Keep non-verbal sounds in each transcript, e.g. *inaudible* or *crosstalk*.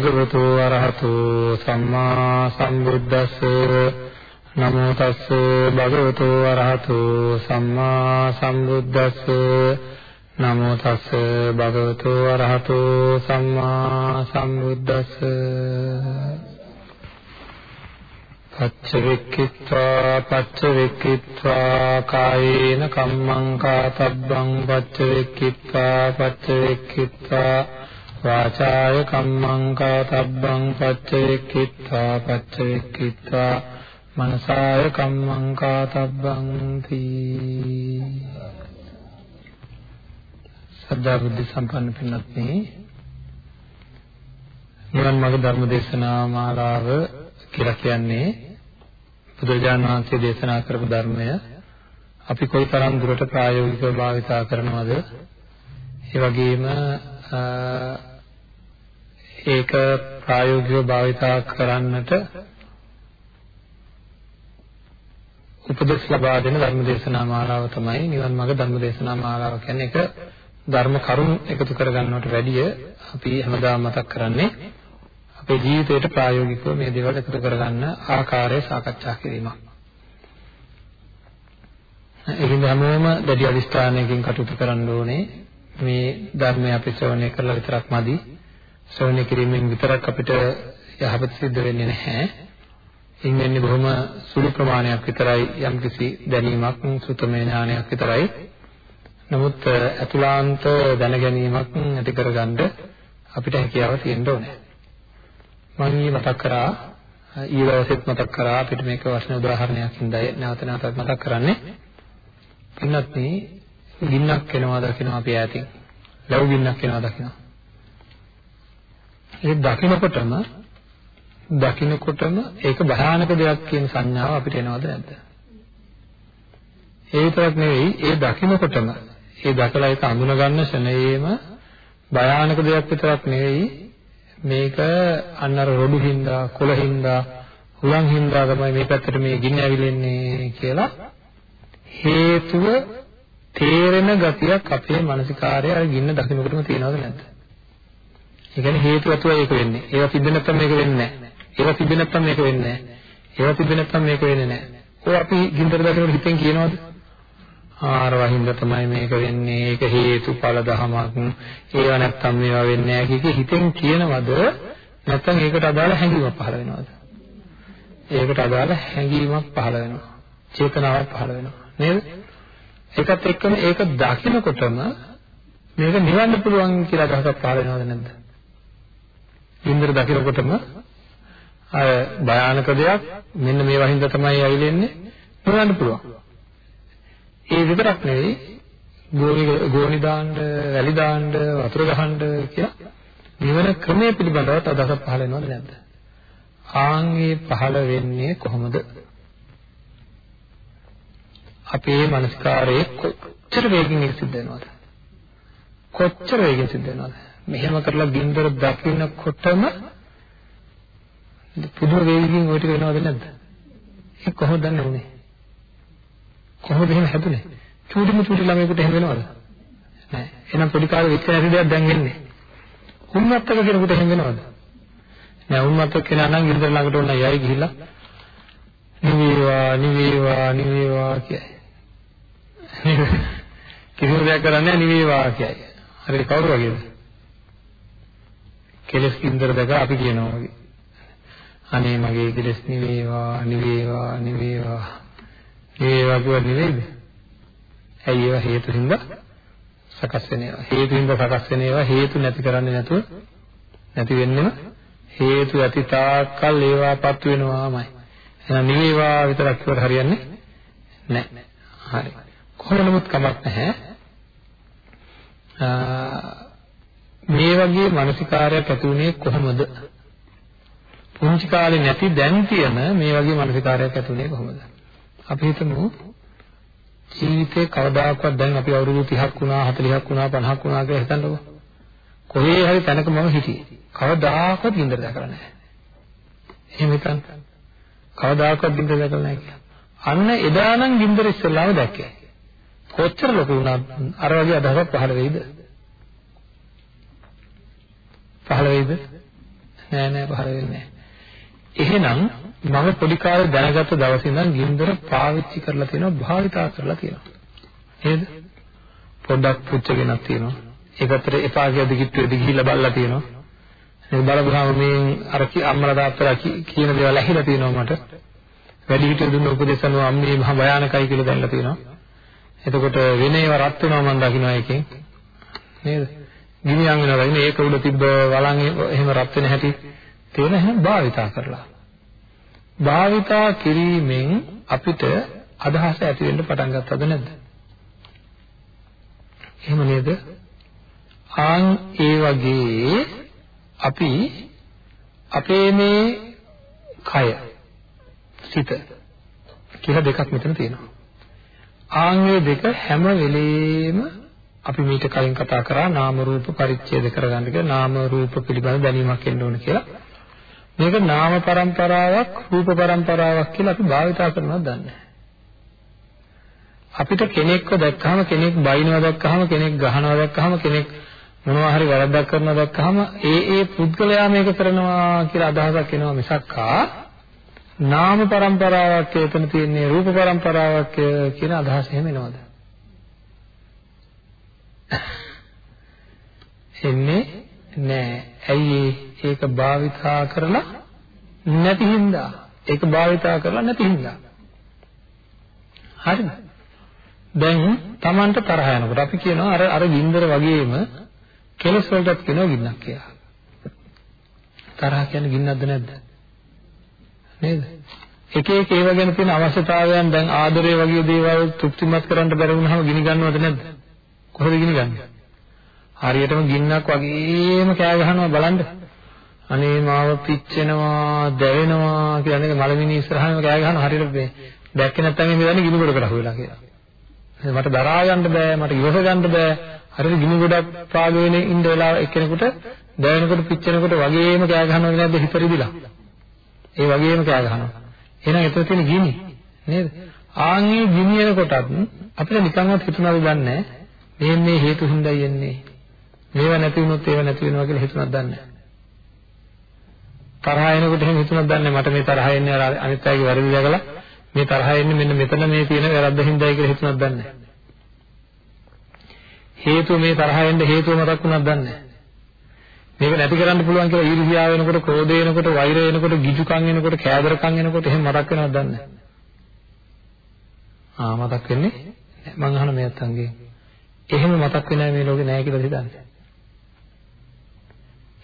නමෝ තස්ස භගවතු අරහතෝ සම්මා සම්බුද්දස්ස නමෝ තස්ස භගවතු අරහතෝ සම්මා සම්බුද්දස්ස නමෝ තස්ස භගවතු අරහතෝ සම්මා සම්බුද්දස්ස පච්චවෙක්කිත්වා පච්චවෙක්කිත්වා කායේන කම්මං කාතබ්බං පච්චවෙක්කිත්වා පච්චවෙක්කිත්වා වාචාය කම්මං කාතබ්බං පච්චවෙක්කිත්වා පච්චවෙක්කිත්වා මනසාය කම්මං කාතබ්බං තී සද්ධා බුද්ධ සම්පන්න පින්වත්නි නිවන් මාර්ග ධර්ම දේශනා මාලාව කියලා කියන්නේ බුදුරජාණන් වහන්සේ දේශනා කරපු ධර්මය. අපි කොයිතරම් දුරට ප්‍රායෝගිකව භාවිතා කරනවද? ඒ වගේම ඒක ප්‍රායෝගිකව භාවිතා කරන්නට උපදෙස් ලබා දෙන ධර්ම දේශනා මාලාව තමයි නිවන් මාර්ග ධර්ම දේශනා මාලාව කියන්නේ ඒක ධර්ම කරුණු එකතු කරගන්නවට වැඩිය අපි හැමදාම මතක් කරන්නේ අපේ ජීවිතයට ප්‍රායෝගිකව මේ දේවල් එකතු කරගන්න ආකාරය සාකච්ඡා කිරීමක්. ඒකින්ද හැමෝම දැඩි අදිස්ථානයකින් කටයුතු කරන්න ඕනේ මේ ධර්මය අපි ශ්‍රවණය කරලා විතරක් මදි. ශ්‍රවණය කිරීමෙන් විතරක් අපිට යහපත සිද්ධ වෙන්නේ නැහැ. ඉන් වෙන්නේ බොහොම සුළු ප්‍රමාණයක් විතරයි යම්කිසි දැනීමක් සුතමේ ඥානයක් විතරයි. නමුත් අතුලාන්ත දැන ගැනීමක් ඇති කරගන්න අපිට හැකියාව තියෙන්න ඕනේ. මම ඊ මතක් කරා ඊළඟට මතක් කරා අපිට මේක වශයෙන් උදාහරණයක් හින්දායි නැවත නැවතත් මතක් කරන්නේ. පින්නත් මේ ගින්නක් එනවා දකින්න අපි ඈතින්. ලැබු ගින්නක් එනවා දකින්න. ඒ දකින්නකොටම දකින්නකොටම ඒක භයානක දෙයක් කියන සංඥාව අපිට එනවද නැද්ද? ඒ විතරක් නෙවෙයි ඒ දකින්නකොටම ඒ දැකලා ඒක අඳුන ගන්න ෂණයේම භයානක දෙයක් විතරක් නෙවෙයි මේක අන්න අර රොඩු හින්දා කොළ හින්දා හුලං හින්දා තමයි මේ පැත්තට මේ ගින්න ඇවිලෙන්නේ කියලා හේතුව තේරෙන ගතියක් අපේ මානසිකාරය අර ගින්න දකින්නකොටම තියෙනවද නැද්ද? ඒ කියන්නේ හේතු ඇතුව ඒක වෙන්නේ. ඒවා තිබෙන්නේ නැත්නම් මේක වෙන්නේ නැහැ. ඒවා තිබෙන්නේ නැත්නම් මේක වෙන්නේ නැහැ. ඒවා තිබෙන්නේ නැත්නම් මේක වෙන්නේ නැහැ. ඔය අපි ගින්දර දකිනකොට හිතෙන් කියනවද? ආර වහින්ද තමයි මේක වෙන්නේ. ඒක හේතුඵල ධමයක්. ඒවා නැත්නම් මේවා වෙන්නේ නැහැ කිය හිතෙන් කියනවද? නැත්නම් ඒකට අදාළ හැඟීමක් පහළ වෙනවද? ඒකට අදාළ හැඟීමක් පහළ වෙනවා. චේතනාවක් පහළ වෙනවා. නේද? ඒකත් එක්කම ඒක දකිනකොටම මේක නිවන්න පුළුවන් කියලා අදහසක් පහළ වෙනවද නැද්ද? ඉන්ද්‍ර දකිනකොටම අය භයානක දෙයක් මෙන්න මේ වහින්ද තමයි ඇවිලෙන්නේ නිවන්න පුළුවන්. ඒ විතරක් නෙවෙයි ගෝනි ගෝනි දාන්න, වැලි දාන්න, වතුර ගහන්න කියලා නිවන ක්‍රමයේ පිළිබඳව අදහසක් පහළ වෙනවද නැද්ද? ආන්ගේ පහළ වෙන්නේ කොහොමද? අපේ මනස්කාරයේ කොච්චර වේගකින් ඒක සිද්ධ වෙනවද? කොච්චර වේගකින් සිද්ධ වෙනවද? මෙහෙම කරලා ගින්දර දකින්නකොටම පුදුම වේගකින් ඔය ටික වෙනවද නැද්ද? ඒක කොහොමද දන්නේ උනේ? කොහොමද එහෙම හැදුනේ? චූටිම චූටි ළමයෙකුට එහෙම වෙනවද? නෑ. එහෙනම් පොඩි කාලේ වෙච්ච නැති දෙයක් දැන් වෙන්නේ. උන්මත්තක කෙනෙකුට එහෙම වෙනවද? නෑ උන්මත්තක කෙනා නම් ගින්දර ළඟට ඕන යයි ගිහිල්ලා නිවේවා නිවේවා නිවේවා කියයි. *laughs* කිසිම දෙයක් කරන්නේ නැහැ නිවේවා කියයි. හරියට කවුරු වගේද? කෙලස් කින්දර දැක අපි කියනවා වගේ. අනේ මගේ කෙලස් නිවේවා නිවේවා නිවේවා. නිවේවා කියව නෙවෙයිද? ඇයි ඒවා හේතු හින්දා සකස් වෙන ඒවා. හේතු හින්දා සකස් වෙන ඒවා හේතු නැති කරන්නේ නැතුව නැති වෙන්නෙම හේතු ඇති තාක්කල් ඒවාපත් වෙනවාමයි. එහෙනම් නිවේවා විතරක් කිව්වට හරියන්නේ නැහැ. හරි. කොහොම නමුත් කමක් නැහැ. මේ වගේ මානසිකාරයක් ඇති වුණේ කොහොමද? පුංචි කාලේ නැති දැන් තියෙන මේ වගේ මානසිකාරයක් ඇති වුණේ කොහොමද? අපි හිතමු ජීවිතේ කවදාකවත් දැන් අපි අවුරුදු 30ක් වුණා 40ක් වුණා 50ක් වුණා කියලා හිතන්නකෝ. කොහේ හරි තැනක මම හිටියේ. කවදාකවත් ගින්දර දැකලා නැහැ. එහෙම හිතන්න. කවදාකවත් ගින්දර දැකලා නැහැ කියලා. අන්න එදා නම් ගින්දර ඉස්සෙල්ලාම දැක්කේ. කොච්චර ලොකු වුණත් අර වගේ අදහසක් පහළ වෙයිද? පහළ වෙයිද? නෑ නෑ පහළ වෙන්නේ නෑ. එහෙනම් මම පොඩි කාලේ දැනගත්ත දවසේ ඉඳන් ගින්දර පාවිච්චි කරලා තියෙනවා භාවිතා කරලා තියෙනවා. නේද? පොඩ්ඩක් පුච්චගෙනක් තියෙනවා. ඒකට එපා කියද කිට්ටුවේදී ගිහිල්ලා බලලා තියෙනවා. ඒක බලපුවාම මේ අර අම්මලා තාත්තලා කියන දේවල් ඇහිලා තියෙනවා මට. වැඩි හිටිය දුන්න උපදේශ අනුව අම්මේ මහ භයානකයි කියලා දැනලා තියෙනවා. එතකොට වෙන ඒවා රත් වෙනවා මම දකිනවා එකෙන්. නේද? ගිනියම් වෙනවා. ඉන්නේ ඒක උඩ තිබ්බ වළං එහෙම රත් වෙන හැටි තේන හැම භාවිතා කරලා. භාවිතා කිරීමෙන් අපිට අදහස ඇති වෙන්න පටන් ගත්තද නැද්ද? එහෙම නේද? ආන් ඒ වගේ අපි අපේ මේ කය සිත කියලා දෙකක් මෙතන තියෙනවා. ආන් මේ දෙක හැම වෙලේම අපි මීට කලින් කතා කරා නාම රූප පරිච්ඡේද කරගන්න කියලා නාම රූප පිළිබඳ දැනීමක් එන්න ඕන කියලා. මේක නාම પરම්පරාවක් රූප પરම්පරාවක් කියලා අපි භාවිතා කරනවද දන්නේ නැහැ. අපිට කෙනෙක්ව දැක්කහම කෙනෙක් බයිනවා දැක්කහම කෙනෙක් ගහනවා දැක්කහම කෙනෙක් මොනවා හරි වැරද්දක් කරනවා දැක්කහම ඒ ඒ පුද්ගලයා මේක කරනවා කියලා අදහසක් එනවා මිසක් ආ නාම પરම්පරාවක් එතන තියෙන්නේ රූප પરම්පරාවක් කියන අදහස එහෙම එනවද? එන්නේ නෑ. ඇයි ඒක භාවිතා කරලා නැති හින්දා. ඒක භාවිතා කරලා නැති හින්දා. හරිද? දැන් Tamanට තරහ යනකොට අපි කියනවා අර අර ගින්දර වගේම කෙලස් වලටත් කියනවා ගින්නක් කියලා. තරහ කියන්නේ ගින්නක්ද නැද්ද? නේද? එක එක ඒවා ගැන තියෙන අවශ්‍යතාවයන් දැන් ආදරය වගේ දේවල් තෘප්තිමත් කරන්න බැරි වුණාම ගිනි ගන්නවද නැද්ද? කොහොමද ගිනි ගන්නේ? හරියටම ගින්නක් වගේම කෑ ගහනවා බලන්න. අනේ මාව පිච්චෙනවා, දැවෙනවා කියන්නේ මලමිනි ඉස්සරහම කෑ ගහනවා හරියට මේ දැක්කේ නැත්නම් මේ දන්නේ ගිනි ගොඩකට අහුවෙලා කියලා. මට දරා ගන්න බෑ, මට ඉවස ගන්න බෑ. හරියට ගිනි ගොඩක් පාගගෙන ඉන්න වෙලාව එක්කෙනෙකුට දැවෙනකොට පිච්චෙනකොට වගේම කෑ ගහනවද නැද්ද හිත රිදිලා? ඒ වගේම කෑ ගහනවා. එහෙනම් එතන තියෙන ගිනි නේද? ආන්ගේ ගිනි එනකොටත් අපිට නිකන්වත් හිතුණාද දන්නේ මේ මේ හේතු හින්දායි එන්නේ. මේව නැති වුණොත් ඒව නැති වෙනවා කියලා හිතුණාද දන්නේ තරහ එනකොට එහෙම හිතුණාද දන්නේ මට මේ තරහ එන්නේ අර අනිත් අයගේ වැරදි දැකලා මේ තරහ එන්නේ මෙන්න මෙතන මේ තියෙන වැරද්ද හින්දායි කියලා හිතුණාද දන්නේ හේතුව මේ තරහ එන්න හේතුව මතක් වුණාද දන්නේ මේක නැති කරන්න පුළුවන් කියලා ඊර්ෂ්‍යාව වෙනකොට, ක්‍රෝධය වෙනකොට, වෛරය වෙනකොට, ගිජුකම් වෙනකොට, කෑදරකම් වෙනකොට එහෙම මතක් වෙනවද දන්නේ ආ මතක් වෙන්නේ මම අහන මේ අත්ංගේ එහෙම මතක් වෙන්නේ මේ ලෝකේ නැහැ කියලා හිතන්නේ.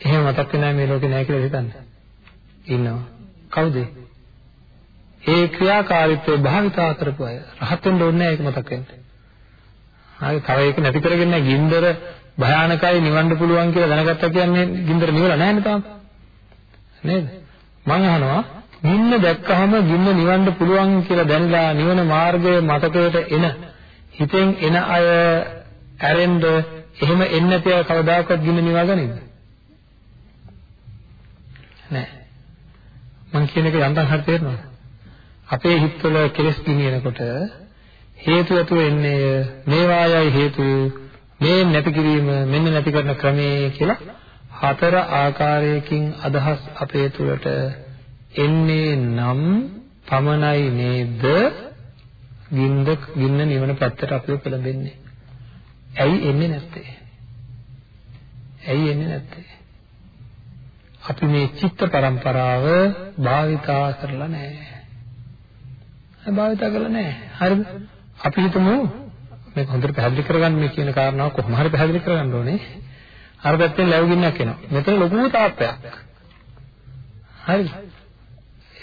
එහෙම මතක් වෙන්නේ මේ ලෝකේ නැහැ කියලා හිතන්නේ. ඉන්නවා. කවුද? ඒ ක්‍රියාකාරීත්වය භාවිතා කරපු අය. රහත් වෙන්න ඕනේ නැහැ ඒක මතක් වෙන්න. හරි තව ඒක නැති කරගෙන ගින්දර භයානකයි නිවන්න පුළුවන් කියලා දැනගත්තා කියන්නේ ගින්දර නිවලා නැහැ තාම. නේද? මම අහනවා ගින්න දැක්කහම ගින්න නිවන්න පුළුවන් කියලා දැනලා නිවන මාර්ගය මතකයට එන හිතෙන් එන අය ඇරෙන්න එහෙම එන්නේ නැති අය කවදාකවත් ගින්න නිවා ගනින්ද? නෑ. මං කියන එක යන්තම් හරි තේරෙනවද? අපේ හිතවල කෙලස් ගිනිනකොට හේතු ඇතුව එන්නේ මේවායයි හේතු මේ නැති කිරීම මෙන්න නැති කරන ක්‍රමේ කියලා හතර ආකාරයකින් අදහස් අපේ තුළට එන්නේ නම් පමණයි නේද ගින්ද ගින්න නිවන පැත්තට අපිව පෙළඹෙන්නේ. ඇයි එන්නේ නැත්තේ? ඇයි එන්නේ නැත්තේ? අපි මේ චිත්ත පරම්පරාව භාවිතා කරලා නැහැ. භාවිතා කරලා නැහැ. හරිද? අපි හිතමු මේක හොඳට පැහැදිලි කරගන්න මේ කියන කාරණාව කොහොම හරි පැහැදිලි කරගන්න ඕනේ. අර පැත්තෙන් ලැබුගින්නක් එනවා. මෙතන ලොකු තාප්පයක්. හරිද?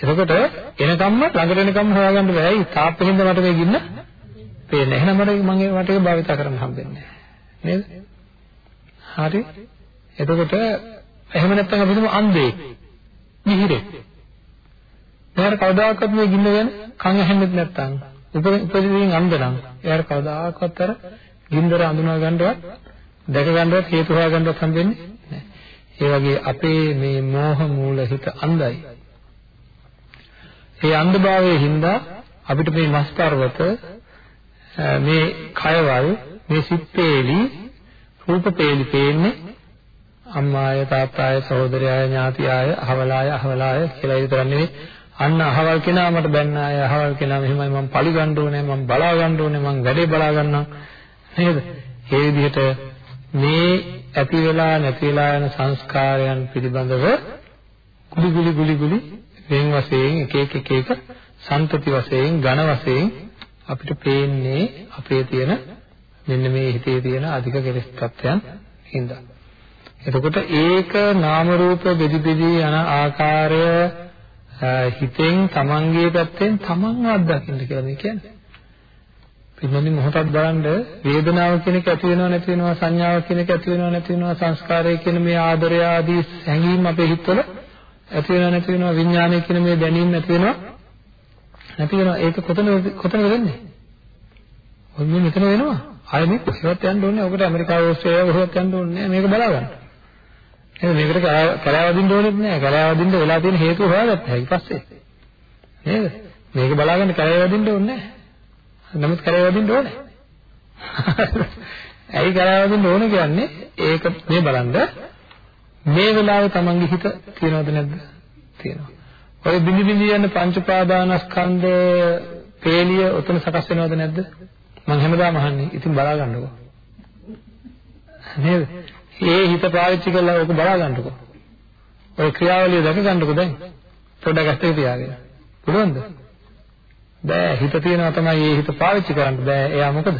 එතකොට එනකම්ම ළඟට එනකම්ම හොයාගන්න බෑ. ඒ තාප්පෙන්ද මට මේ ගින්න පේන්නේ. එහෙනම් මට මම මට ඒක භාවිත කරන්න හම්බෙන්නේ නේද? හරි. එතකොට එහෙම නැත්නම් අපි හිතමු අන්ධයෙක්. මිහිරෙක්. මෙයාට කවදාකවත් මේ ගින්න ගැන කන් ඇහෙන්නෙත් නැත්නම් උපදින් අන්ධ නම් එයාට කවදාකවත් අර ගින්දර අඳුනා ගන්නවත් දැක ගන්නවත් හේතු හොයා ගන්නවත් හම්බෙන්නේ නැහැ. ඒ වගේ අපේ මේ මෝහ මූල හිත අන්ධයි. ඒ අන්ධභාවයේ හින්දා අපිට මේ මස් පර්වත මේ කයවල් මේ සිත් පේලි රූප පේලි පේන්නේ අම්මාය තාත්තාය සහෝදරයාය ඥාතියාය අහවලාය අහවලාය කියලා විතරක් නෙවෙයි අන්න අහවල් කෙනා මට බැන්න අය අහවල් කෙනා මෙහෙමයි මම පලි ගන්න ඕනේ මම බලා ගන්න ඕනේ මම වැඩේ බලා ගන්නම් නේද? ඒ විදිහට මේ ඇති වෙලා නැති වෙලා යන සංස්කාරයන් පිළිබඳව ගුලි ගුලි ගුලි ගුලි වෙන වශයෙන් එක එක එක එක සම්පති වශයෙන් ඝන වශයෙන් අපිට පේන්නේ අපේ තියෙන මෙන්න මේ හිතේ තියෙන අධික කෙලෙස් තත්ත්වයන් හින්දා. එතකොට ඒක නාම රූප බෙදි බෙදි යන ආකාරය හිතෙන් තමන්ගේ පැත්තෙන් තමන්ව අත්දකින්න කියලා මේ කියන්නේ. පින්නනි මොහොතක් බලන්න වේදනාව කියන එක ඇති වෙනව නැති වෙනව සංඥාව කියන එක ඇති වෙනව නැති වෙනව සංස්කාරය කියන මේ ආදරය ආදී හැඟීම් අපේ හිතවල ඇති වෙනව නැති වෙනව විඥානය කියන මේ දැනීම ඇති වෙනව නැති වෙනව ඒක කොතන කොතනද වෙන්නේ? ඔය මේ මෙතන වෙනවා. ආයෙ මේ කොහෙවත් යන්න ඕනේ. ඔකට ඇමරිකාව ඕස්ට්‍රේලියාව කොහෙවත් යන්න ඕනේ මේක බලා ගන්න. එහෙනම් මේකට කලාවදින්න ඕනෙත් නෑ. කලාවදින්න වෙලා තියෙන හේතුව හොයාගත්තා. ඊට පස්සේ. නේද? මේක බලාගන්න කලාවදින්න ඕනේ නෑ. නමුත් කලාවදින්න ඕනේ. *laughs* ඇයි කලාවදින්න ඕනේ කියන්නේ? ඒක මේ බලන්න මේ වෙලාවේ තමන්ගේ හිත තියනවද නැද්ද? තියෙනවා. ඔය බිනි බිනි යන පංච පාදානස්කන්ධ පේලිය උතන සකස් වෙනවද නැද්ද? මම හැමදාම අහන්නේ. ඉතින් බලා ගන්නකො. නේද? ඒ හිත පාවිච්චි කරලා ඕක බලා ගන්නකො. ඔය ක්‍රියාවලිය දැක ගන්නකො දැන්. පොඩ්ඩක් ඇස්තේ තියාගෙන. පුළුවන්ද? බෑ හිත තියෙනවා තමයි ඒ හිත පාවිච්චි කරන්න බෑ. එයා මොකද?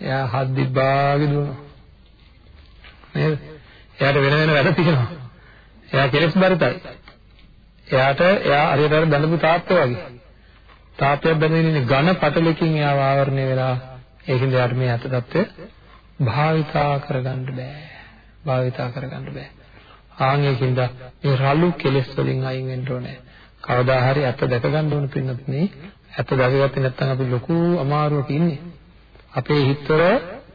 එයා හත් දිබ්බාගේ දුවනවා. නේද? එයාට වෙන වෙන වැඩ තියෙනවා. එයා කෙලස් බරිතයි. එයාට එයා හරියට අර දඬු තාත්තෝ වගේ. තාපයක් බැඳගෙන ඉන්නේ ඝන පටලකින් එයාව ආවරණය වෙලා ඒකින්ද යාට මේ අත தත්ත්වය භාවිතා කරගන්න බෑ. භාවිතා කරගන්න බෑ. ආන් ඒකින්ද මේ රළු කෙලෙස් වලින් අයින් වෙන්න ඕනේ. කවදා හරි අත දැක ගන්න ඕන පින්නත් නේ. අත දැකගත්තේ නැත්නම් අපි ලොකු අමාරුවක ඉන්නේ. අපේ හිතවල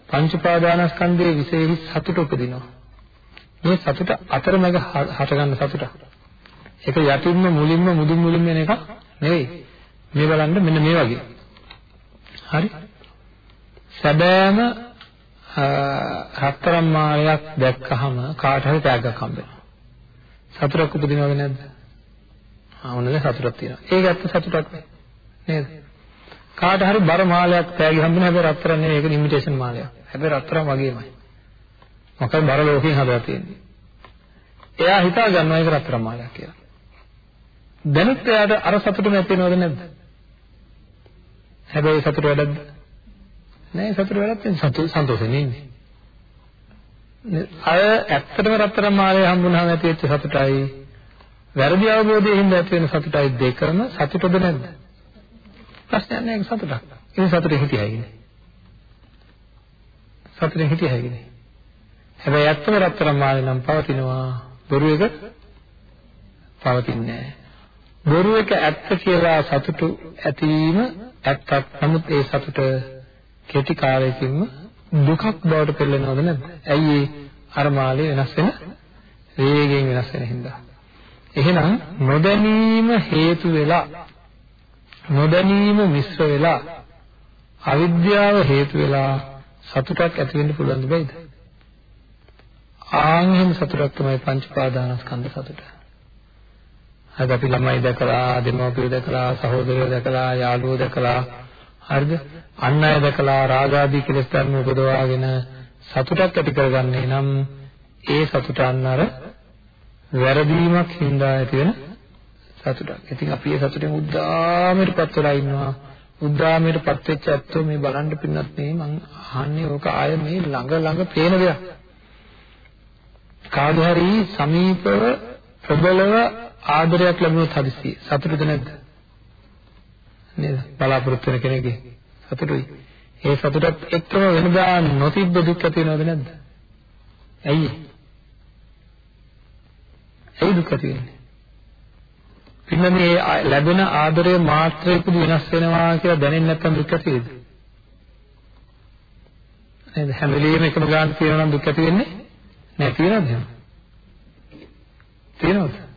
පංච පාදානස්කන්ධයේ විශේෂ සතුට උපදිනවා. මේ සතුට අතරමැද හට ගන්න සතුට. ඒක යටින්ම මුලින්ම මුදුන් මුලින්ම එන එක නෙවෙයි. මේ බලන්න මෙන්න මේ වගේ. හරි? සැබෑම හතරම් මාලයක් දැක්කහම කාට හරි තෑග්ගක් හම්බෙනවා. සතුටක් උපදිනවද නැද්ද? ආ මොනද සතුටක් තියෙනවා. ඒක ඇත්ත සතුටක් නේද? කාට හරි බර මාලයක් තෑගි හම්බෙන හැබැයි රත්තරන් නෙවෙයි ඒක ඉමිටේෂන් මාලයක්. හැබැයි රත්තරන් වගේමයි. මොකද බර ලෝකයෙන් හදලා තියෙන්නේ. එයා හිතා ගන්නවා ඒක රත්තරන් මාලයක් කියලා. දැනුත් එයාට අර සතුටම ඇති වෙනවද නැද්ද? හැබැයි සතුට වැඩක්ද? නෑ සතුට වැඩක් නෙවෙයි සතුට සන්තෝෂෙන් ඉන්නේ. අය ඇත්තටම රත්තරන් මාලේ හම්බුනහම ඇති වෙච්ච සතුටයි වැරදි අවබෝධයෙන් ඇති වෙන සතුටයි දෙකම සතුටද නැද්ද? ප්‍රශ්නයක් නෑ ඒක සතුටක්. ඒ සතුටේ හිටියයි නේ. සතුටේ හිටියයි නේ. හැබැයි ඇත්තම රත්තරන් මාලේ නම් පවතිනවා බොරු එක පවතින්නේ නෑ. බොරු එක ඇත්ත කියලා සතුටු ඇතිවීම ඇත්තක්. නමුත් ඒ සතුට කෙටි කාලයකින්ම දුකක් බවට පෙරලෙනවද නැද්ද? ඇයි ඒ අර මාළේ වෙනස් වෙන වේගයෙන් වෙනස් වෙන හින්දා. එහෙනම් නොදැනීම හේතු වෙලා නොදැනීම මිශ්‍ර වෙලා අවිද්‍යාව හේතු වෙලා සතුටක් ඇති වෙන්න පුළුවන් දෙයිද? ආන්හිම සතුටක් තමයි පංච පාදානස්කන්ධ සතුට. අද අපි ළමයි දැකලා, දෙමව්පියෝ දැකලා, සහෝදරයෝ දැකලා, යාළුවෝ දැකලා, හරිද? අන් අය දැකලා රාගාදී කෙලෙස් ධර්ම උපදවාගෙන සතුටක් ඇති කරගන්නේ නම් ඒ සතුට අන්න අර වැරදීමක් හින්දා ඇති වෙන සතුටක්. ඉතින් අපි ඒ සතුටෙන් උද්දාමයටපත් වෙලා ඉන්නවා. උද්දාමයටපත් වෙච්ච ඇත්තෝ මේ බලන්න පින්නත් නේ මං අහන්නේ ඕක ආය මේ ළඟ ළඟ පේන දෙයක්. කාගේ හරි සමීපව ප්‍රබලව ආදරයක් ලැබුණොත් හදිස්සිය සතුටුද නැද්ද? නේද? බලාපොරොත්තු වෙන කෙනෙක්ගේ සතුටුයි. ඒ සතුටත් එක්කම වෙනදා නොතිබ්බ දුක් ඇති වෙනවද නැද්ද? ඇයි? ඇයි දුක් ඇති වෙන්නේ? පින්නනේ ලැබෙන ආදරය මාත්‍රයකදී වෙනස් වෙනවා කියලා දැනෙන්නේ නැත්නම් දුක් ඇති වේද? නේද? හැම වෙලෙම එකම ගාන තියෙනවා නම් දුක් ඇති වෙන්නේ නැති වෙනවද? තියෙනවද?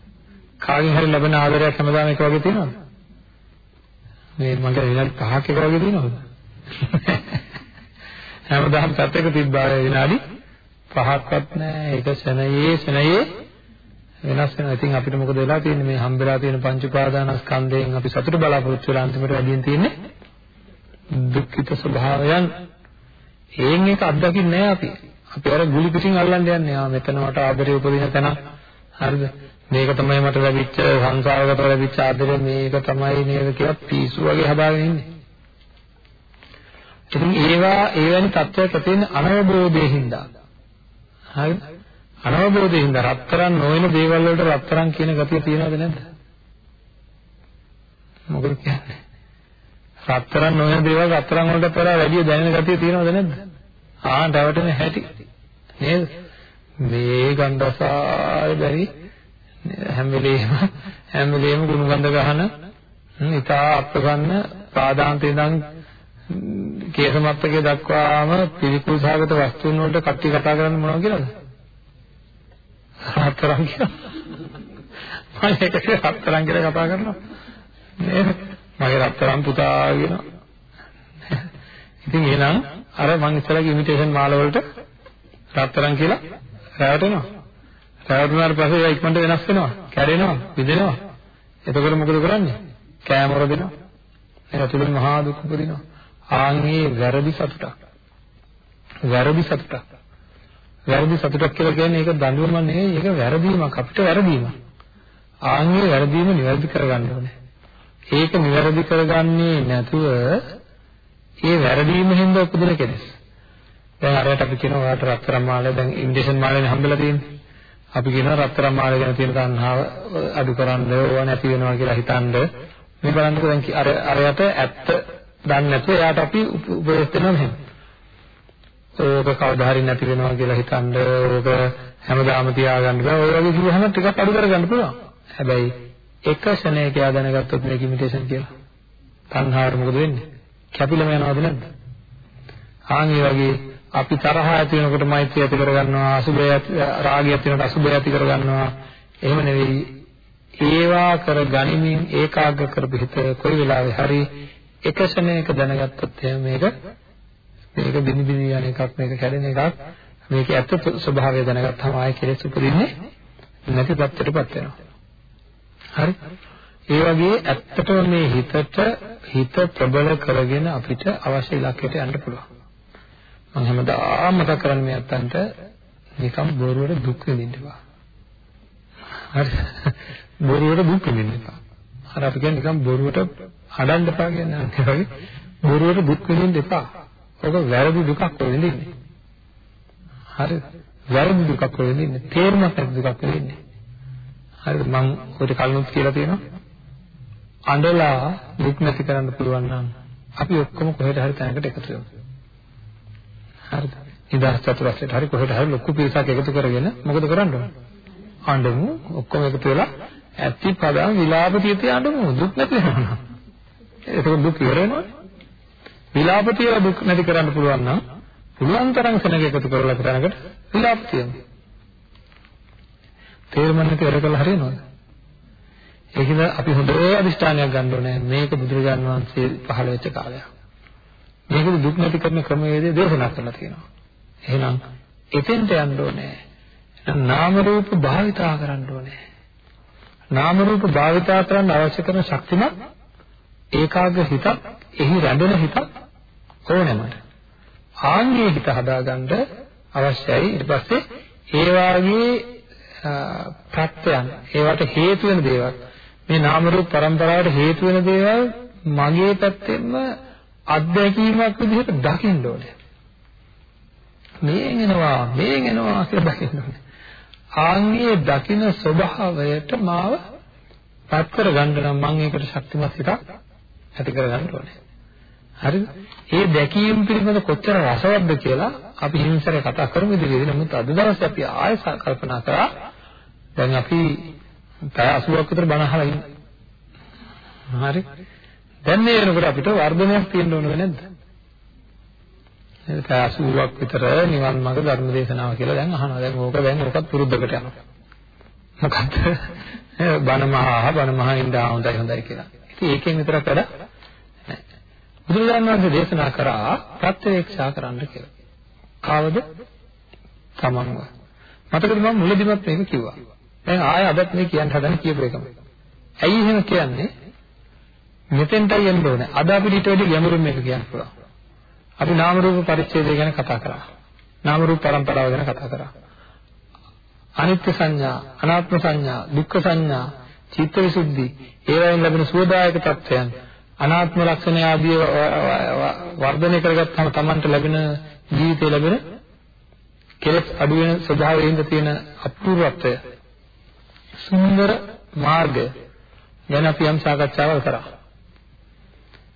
කාගෙන් හරි ලැබෙන ආදරයක් හැමදාම එක වගේ තියෙනවද? මේ මට විනාඩි 5ක් එක වගේ තියෙනවද? *laughs* හැමදාම පැත්තක තිබ්බා විනාඩි පහක්වත් නැහැ. ඒක ශනයේ ශනයේ වෙනස් වෙනවා. ඉතින් අපිට මොකද වෙලා තියෙන්නේ මේ හම්බෙලා තියෙන පංච උපාදානස්කන්ධයෙන් අපි සතුට බලාපොරොත්තු වෙලා අන්තිමට වැඩියෙන් තියෙන්නේ දුක්ඛිත ස්වභාවයන්. ඒන් එක අත්දකින්නේ නැහැ අපි. අපි අර ගුලි පිටින් අල්ලන්න යන්නේ. ආ මෙතන මට ආදරේ උපදින තැන. හරිද? මේක තමයි මට ලැබිච්ච සංසාරගත ලැබිච්ච ආදරේ මේක තමයි නේද කියලා පිස්සු වගේ හදාගෙන ඉන්නේ. ඉතින් ඒවා එවැනි තත්ත්වයක තියෙන අනවබෝධයෙන් හින්දා. හරිද? අනවබෝධයෙන් හින්දා රත්තරන් නොවන දේවල් වලට රත්තරන් කියන ගතිය තියෙනවද නැද්ද? මොකද කියන්නේ? රත්තරන් නොවන දේවල් රත්තරන් වලට පෙරා වැඩි දැනෙන ගතිය තියෙනවද නැද්ද? ආ රැවටෙන හැටි නේද? මේ ගන්ධසාර බැරි හැම වෙලේම හැම වෙලේම ගුණ ගඳ ගහන ඉතා අප්‍රසන්න පාදාන්තේ ඉඳන් කේසමත්තකේ දක්වාම පිළිකුල් සහගත වස්තුන් වලට කට්ටි කතා කරන්නේ මොනවද කියලාද? හතරන් කියලා. මම ඒක හතරන් කියලා කතා කරනවා. නේද? මගේ රත්තරන් පුතා කියනවා. ඉතින් එහෙනම් අර මං ඉස්සරහගේ ඉමිටේෂන් මාල වලට රත්තරන් කියලා රැවටෙනවා. රැවටුණාට පස්සේ ඒක ඉක්මනට වෙනස් වෙනවා, කැඩෙනවා, විදෙනවා. එතකොට මොකද කරන්නේ? කෑමර දෙනවා. ඒක තුලින් මහා දුක් උපදිනවා. ආන්ගේ වැරදි සතුටක්. වැරදි සතුටක්. වැරදි සතුටක් කියලා කියන්නේ ඒක දඬුවම නෙවෙයි ඒක වැරදීමක් අපිට වැරදීමක්. ආන්ගේ වැරදීම නිවැරදි කරගන්න ඕනේ. ඒක නිවැරදි කරගන්නේ නැතුව ඒ වැරදීම හින්දා උපදින කෙලෙස්. දැන් අරයට අපි කියනවා ඔයාලට රත්තරන් මාළය දැන් ඉන්ඩියන් මාළයනේ හම්බෙලා තියෙන්නේ. අපි කියනවා රත්තරන් මාළය ගැන තියෙන තණ්හාව අඩු කරන්න ඕවා නැති වෙනවා කියලා හිතනද මේ බලන්නකෝ දැන් අර අරයට ඇත්ත දන්නේ නැතුව එයාට අපි උපදෙස් දෙනවා මෙහෙම. ඕක කවදා හරි නැති වෙනවා කියලා හිතනද ඕක හැමදාම තියාගන්න බෑ. ඔය වගේ කිව්වහම ටිකක් අඩු කරගන්න පුළුවන්. හැබැයි එක ශරණයක යා දැනගත්තොත් මේක ඉමිටේෂන් කියලා. තණ්හාවට මොකද වෙන්නේ? කැපිලම යනවද නැද්ද? ආන් ඒ වගේ අපි තරහ ඇති වෙනකොට මෛත්‍රිය ඇති කරගන්නවා, අසුබය රාගය ඇති වෙනකොට අසුබය ඇති කරගන්නවා. එහෙම නෙවෙයි. ඒවා කර ගනිමින් ඒකාග්‍ර කරපු හිත කොයි වෙලාවෙ හරි එක ශරණයක දැනගත්තොත් එහෙම මේක මේක බිනි බිනි යන එකක් මේක කැඩෙන එකක් මේක ඇත්ත ස්වභාවය දැනගත්තාම ආයෙ කෙලෙස් උපදින්නේ නැති තත්ත්වයටපත් වෙනවා. හරි? ඒ වගේ ඇත්තටම මේ හිතට හිත ප්‍රබල කරගෙන අපිට අවශ්‍ය ඉලක්කයට යන්න පුළුවන්. මම හැමදාම මතක් කරන්නේ මේ අත්තන්ට නිකම් බොරුවට දුක් විඳින්න එපා. හරි. බොරුවට දුක් විඳින්න එපා. අර අපි කියන්නේ නිකම් බොරුවට හඩන්න එපා කියන්නේ අනිත් වගේ බොරුවට දුක් විඳින්න එපා. ඔක වැරදි දුකක් වෙන්නේ. හරි. වැරදි දුකක් වෙන්නේ. තේරුමක් නැති දුකක් වෙන්නේ. හරිද මම ඔය කලිනුත් කියලා තියෙනවා අඬලා දුක් නැති කරන්න පුළුවන් නම් අපි ඔක්කොම කොහෙට හරි තැනකට එකතු වෙමු හරිද? ඉදාස් චතුරස්‍රයට හරි කොහෙට හරි ලොකු පිරිසක් එකතු කරගෙන මොකද කරන්න ඕන? අඬමු ඔක්කොම එකතු වෙලා ඇත්ති පදා විලාපතියතේ අඬමු දුක් නැති වෙනවා. ඒක දුක් ඉවර වෙනවා. විලාපතිය දුක් නැති කරන්න පුළුවන් නම් පුළුවන් තරම් සෙනග එකතු කරලා තැනකට විලාපතියමු තේරුම් නැති වැඩ කළා හරියනවද? ඒකද අපි හොඳ අදිෂ්ඨානයක් ගන්න ඕනේ. මේක බුදුරජාන් වහන්සේ පහළ වෙච්ච කාලයක්. මේකද දුක් නැති කරන ක්‍රමවේදය දේශනා කරලා තියෙනවා. එහෙනම් එතෙන්ට යන්න ඕනේ. නාම රූප භාවිතා කරන්න ඕනේ. නාම රූප භාවිතා කරන්න අවශ්‍ය කරන ශක්තිමත් ඒකාග්‍ර හිතක්, එහි රැඳෙන හිතක් ඕනෙමට. ආන්ගේ හිත හදාගන්න අවශ්‍යයි. ඊට පස්සේ ඒ වාගේ ප්‍රත්‍යයන් ඒවට හේතු වෙන දේවල් මේ නාම රූප પરම්පරාවට හේතු වෙන දේවල් මගේ පැත්තෙන්ම අත්දැකීමක් විදිහට දකින්න ඕනේ. මේෙන් එනවා මේෙන් එනවා කියලා දකින්න ඕනේ. ආන්ගේ දකින ස්වභාවයට මාව පත් කර ගන්න නම් මම ඒකට ශක්තිමත් හිතක් ඇති කර ගන්න ඕනේ. හරිද ඒ දැකීම පිළිබඳ කොච්චර රසවත්ද කියලා අපි හිංසරේ කතා කරමු. ඉදිරියේදී නමුත් අද දවසේ අපි ආයෙ කල්පනා කරා. දැන් අපි පැය 80ක් විතර බණ අහලා ඉන්නේ. හරි. දැන් මේ වෙනකොට අපිට වර්ධනයක් තියෙන්න ඕනද නැද්ද? නේද? පැය 80ක් විතර නිවන් මාර්ග ධර්ම දේශනාව කියලා දැන් අහනවා. දැන් ඕක දැන් ඕකත් පුරුද්දකට යනවා. මොකද්ද? බණ මහා බණ මහා ඉඳා හොඳයි හොඳයි කියලා. ඉතින් ඒකෙන් විතරක් වැඩ නැහැ. බුදුරජාණන් වහන්සේ දේශනා කරා ප්‍රත්‍යක්ෂා කරන්න කියලා. කවද? තමන්ව. මතකද මම මුලදිමත් මේක කිව්වා. දැන් ආයෙ අදත් මේ කියන්න හදන කියපු එකම. ඇයි එහෙම කියන්නේ? මෙතෙන්ටයි එන්න ඕනේ. අද අපිට ඊට වැඩි ගැඹුරින් මේක කියන්න පුළුවන්. අපි නාම රූප පරිච්ඡේදය ගැන කතා කරා. නාම රූප පරම්පරාව ගැන කතා කරා. අනිත්‍ය සංඥා, අනාත්ම සංඥා, දුක්ඛ සංඥා, චිත්ත විසුද්ධි, ඒවයින් ලැබෙන සුවදායක තත්ත්වයන්, අනාත්ම ලක්ෂණ ආදී වර්ධනය කරගත්තාම Tamanට ලැබෙන ජීවිතේ ලැබෙන කෙලස් අඩු වෙන ස්වභාවයෙන්ද තියෙන අපූර්වත්වය සුන්දර මාර්ගය ගැන අපි යම් සාකච්ඡාවක් කරා.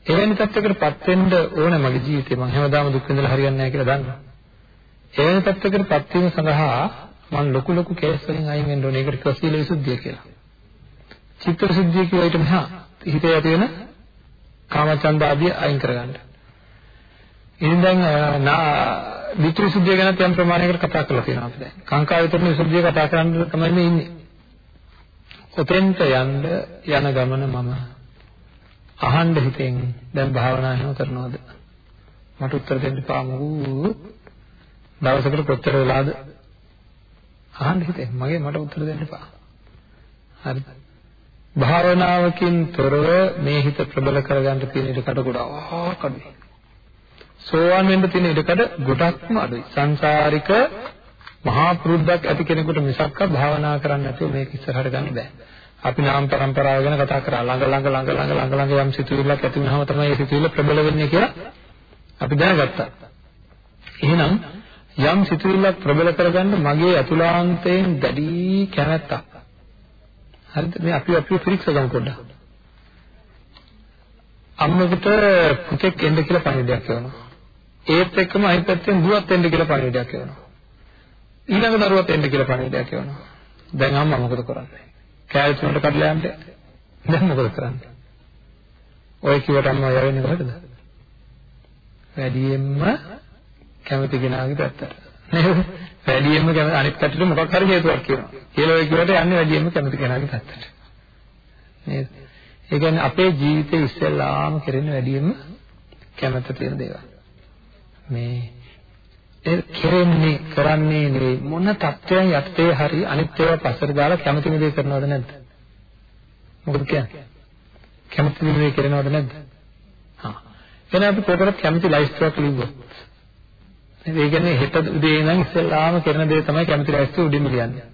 එවැනි තත්යකටපත් වෙන්න ඕනේ මගේ ජීවිතේ මම හැමදාම දුක් විඳලා හරියන්නේ නැහැ කියලා දන්නවා. එවැනි තත්යකටපත් වීම සඳහා මම ලොකු ලොකු කේස් වලින් අයින් වෙන්න ඕනේ. ඒකට කිව්වා සීල විසුද්ධිය කියලා. චිත්ත විසුද්ධිය කියලා ඊට මෙහා හිතේ ඇති වෙන කාමචන්ද ආදී අයින් කරගන්න. ඉතින් දැන් විචි විසුද්ධිය ගැන යම් ප්‍රමාණයකට කතා කරලා තියෙනවා අපි දැන්. කාංකා විතරන විසුද්ධිය කතා කරන්න තමයි මේ ඉන්නේ. ඔතෙන්ට යන්න යන ගමන මම අහන්න හිතෙන් දැන් භාවනා එහෙම කරනවද? මට උත්තර දෙන්න එපා මොකෝ. දවසකට කොච්චර වෙලාද? අහන්න හිතෙන් මගේ මට උත්තර දෙන්න එපා. හරිද? භාවනාවකින් තොරව මේ හිත ප්‍රබල කරගන්න තියෙන ඉඩකඩ ගොඩාක් අඩුයි. සෝවාන් වෙන්න තියෙන ඉඩකඩ ගොඩක්ම අඩුයි. සංසාරික මහා පුරුද්දක් ඇති කෙනෙකුට මිසක්ක භාවනා කරන්න නැතුව මේක ඉස්සරහට ගන්න බෑ. අපි නාම પરම්පරාව ගැන කතා කරා. ළඟ ළඟ ළඟ ළඟ ළඟ ළඟ ළඟ යම් සිතුවිල්ලක් ඇති වුනහම තමයි ඒ සිතුවිල්ල ප්‍රබල වෙන්නේ කියලා අපි දැනගත්තා. එහෙනම් යම් සිතුවිල්ලක් ප්‍රබල කරගන්න මගේ අතුලාන්තයෙන් දැඩි කැමැත්තක්. හරිද? මේ අපි අපිව පිරික්ස ගමු පොඩ්ඩක්. අම්මකට පුතෙක් එන්න කියලා පණිවිඩයක් එවනවා. ඒත් එක්කම අනිත් පැත්තෙන් දුවත් එන්න කියලා පණිවිඩයක් එවනවා. ඊළඟ දරුවත් එන්න කියලා පණිවිඩයක් එවනවා. දැන් අම්මා මොකද කරන්නේ? කෑල්ස් වලට කඩලා යන්න. දැන් මොකද කරන්නේ? ඔය කිව්වට අම්මා යවෙන්නේ කොහෙද? වැඩියෙන්ම කැමති කෙනාගේ පැත්තට. නේද? වැඩියෙන්ම කැමති අනිත් පැත්තට මොකක් හරි හේතුවක් කියනවා. කියලා ඔය කිව්වට යන්නේ වැඩියෙන්ම කැමති කෙනාගේ පැත්තට. නේද? ඒ කියන්නේ අපේ ජීවිතේ ඉස්සෙල්ලාම කරන්නේ වැඩියෙන්ම කැමැත්ත තියෙන දේවල්. මේ ඒ කෙරෙන්නේ කරන්නේ නෙවෙයි මොන தත්වයන් යටතේ හරි අනිත් ඒවා පස්සට දාලා කැමති දේ කරනවද නැද්ද? මොකද කියන්නේ? කැමති දේ කරනවද නැද්ද? හා. එහෙනම් අපි පොතකට කැමති ලයිස්ට් එකක් ලිව්වොත්. ඒ කියන්නේ හෙට උදේ ඉඳන් ඉස්සෙල්ලාම කරන දේ තමයි කැමති ලයිස්ට් එක උඩින්ම ලියන්නේ.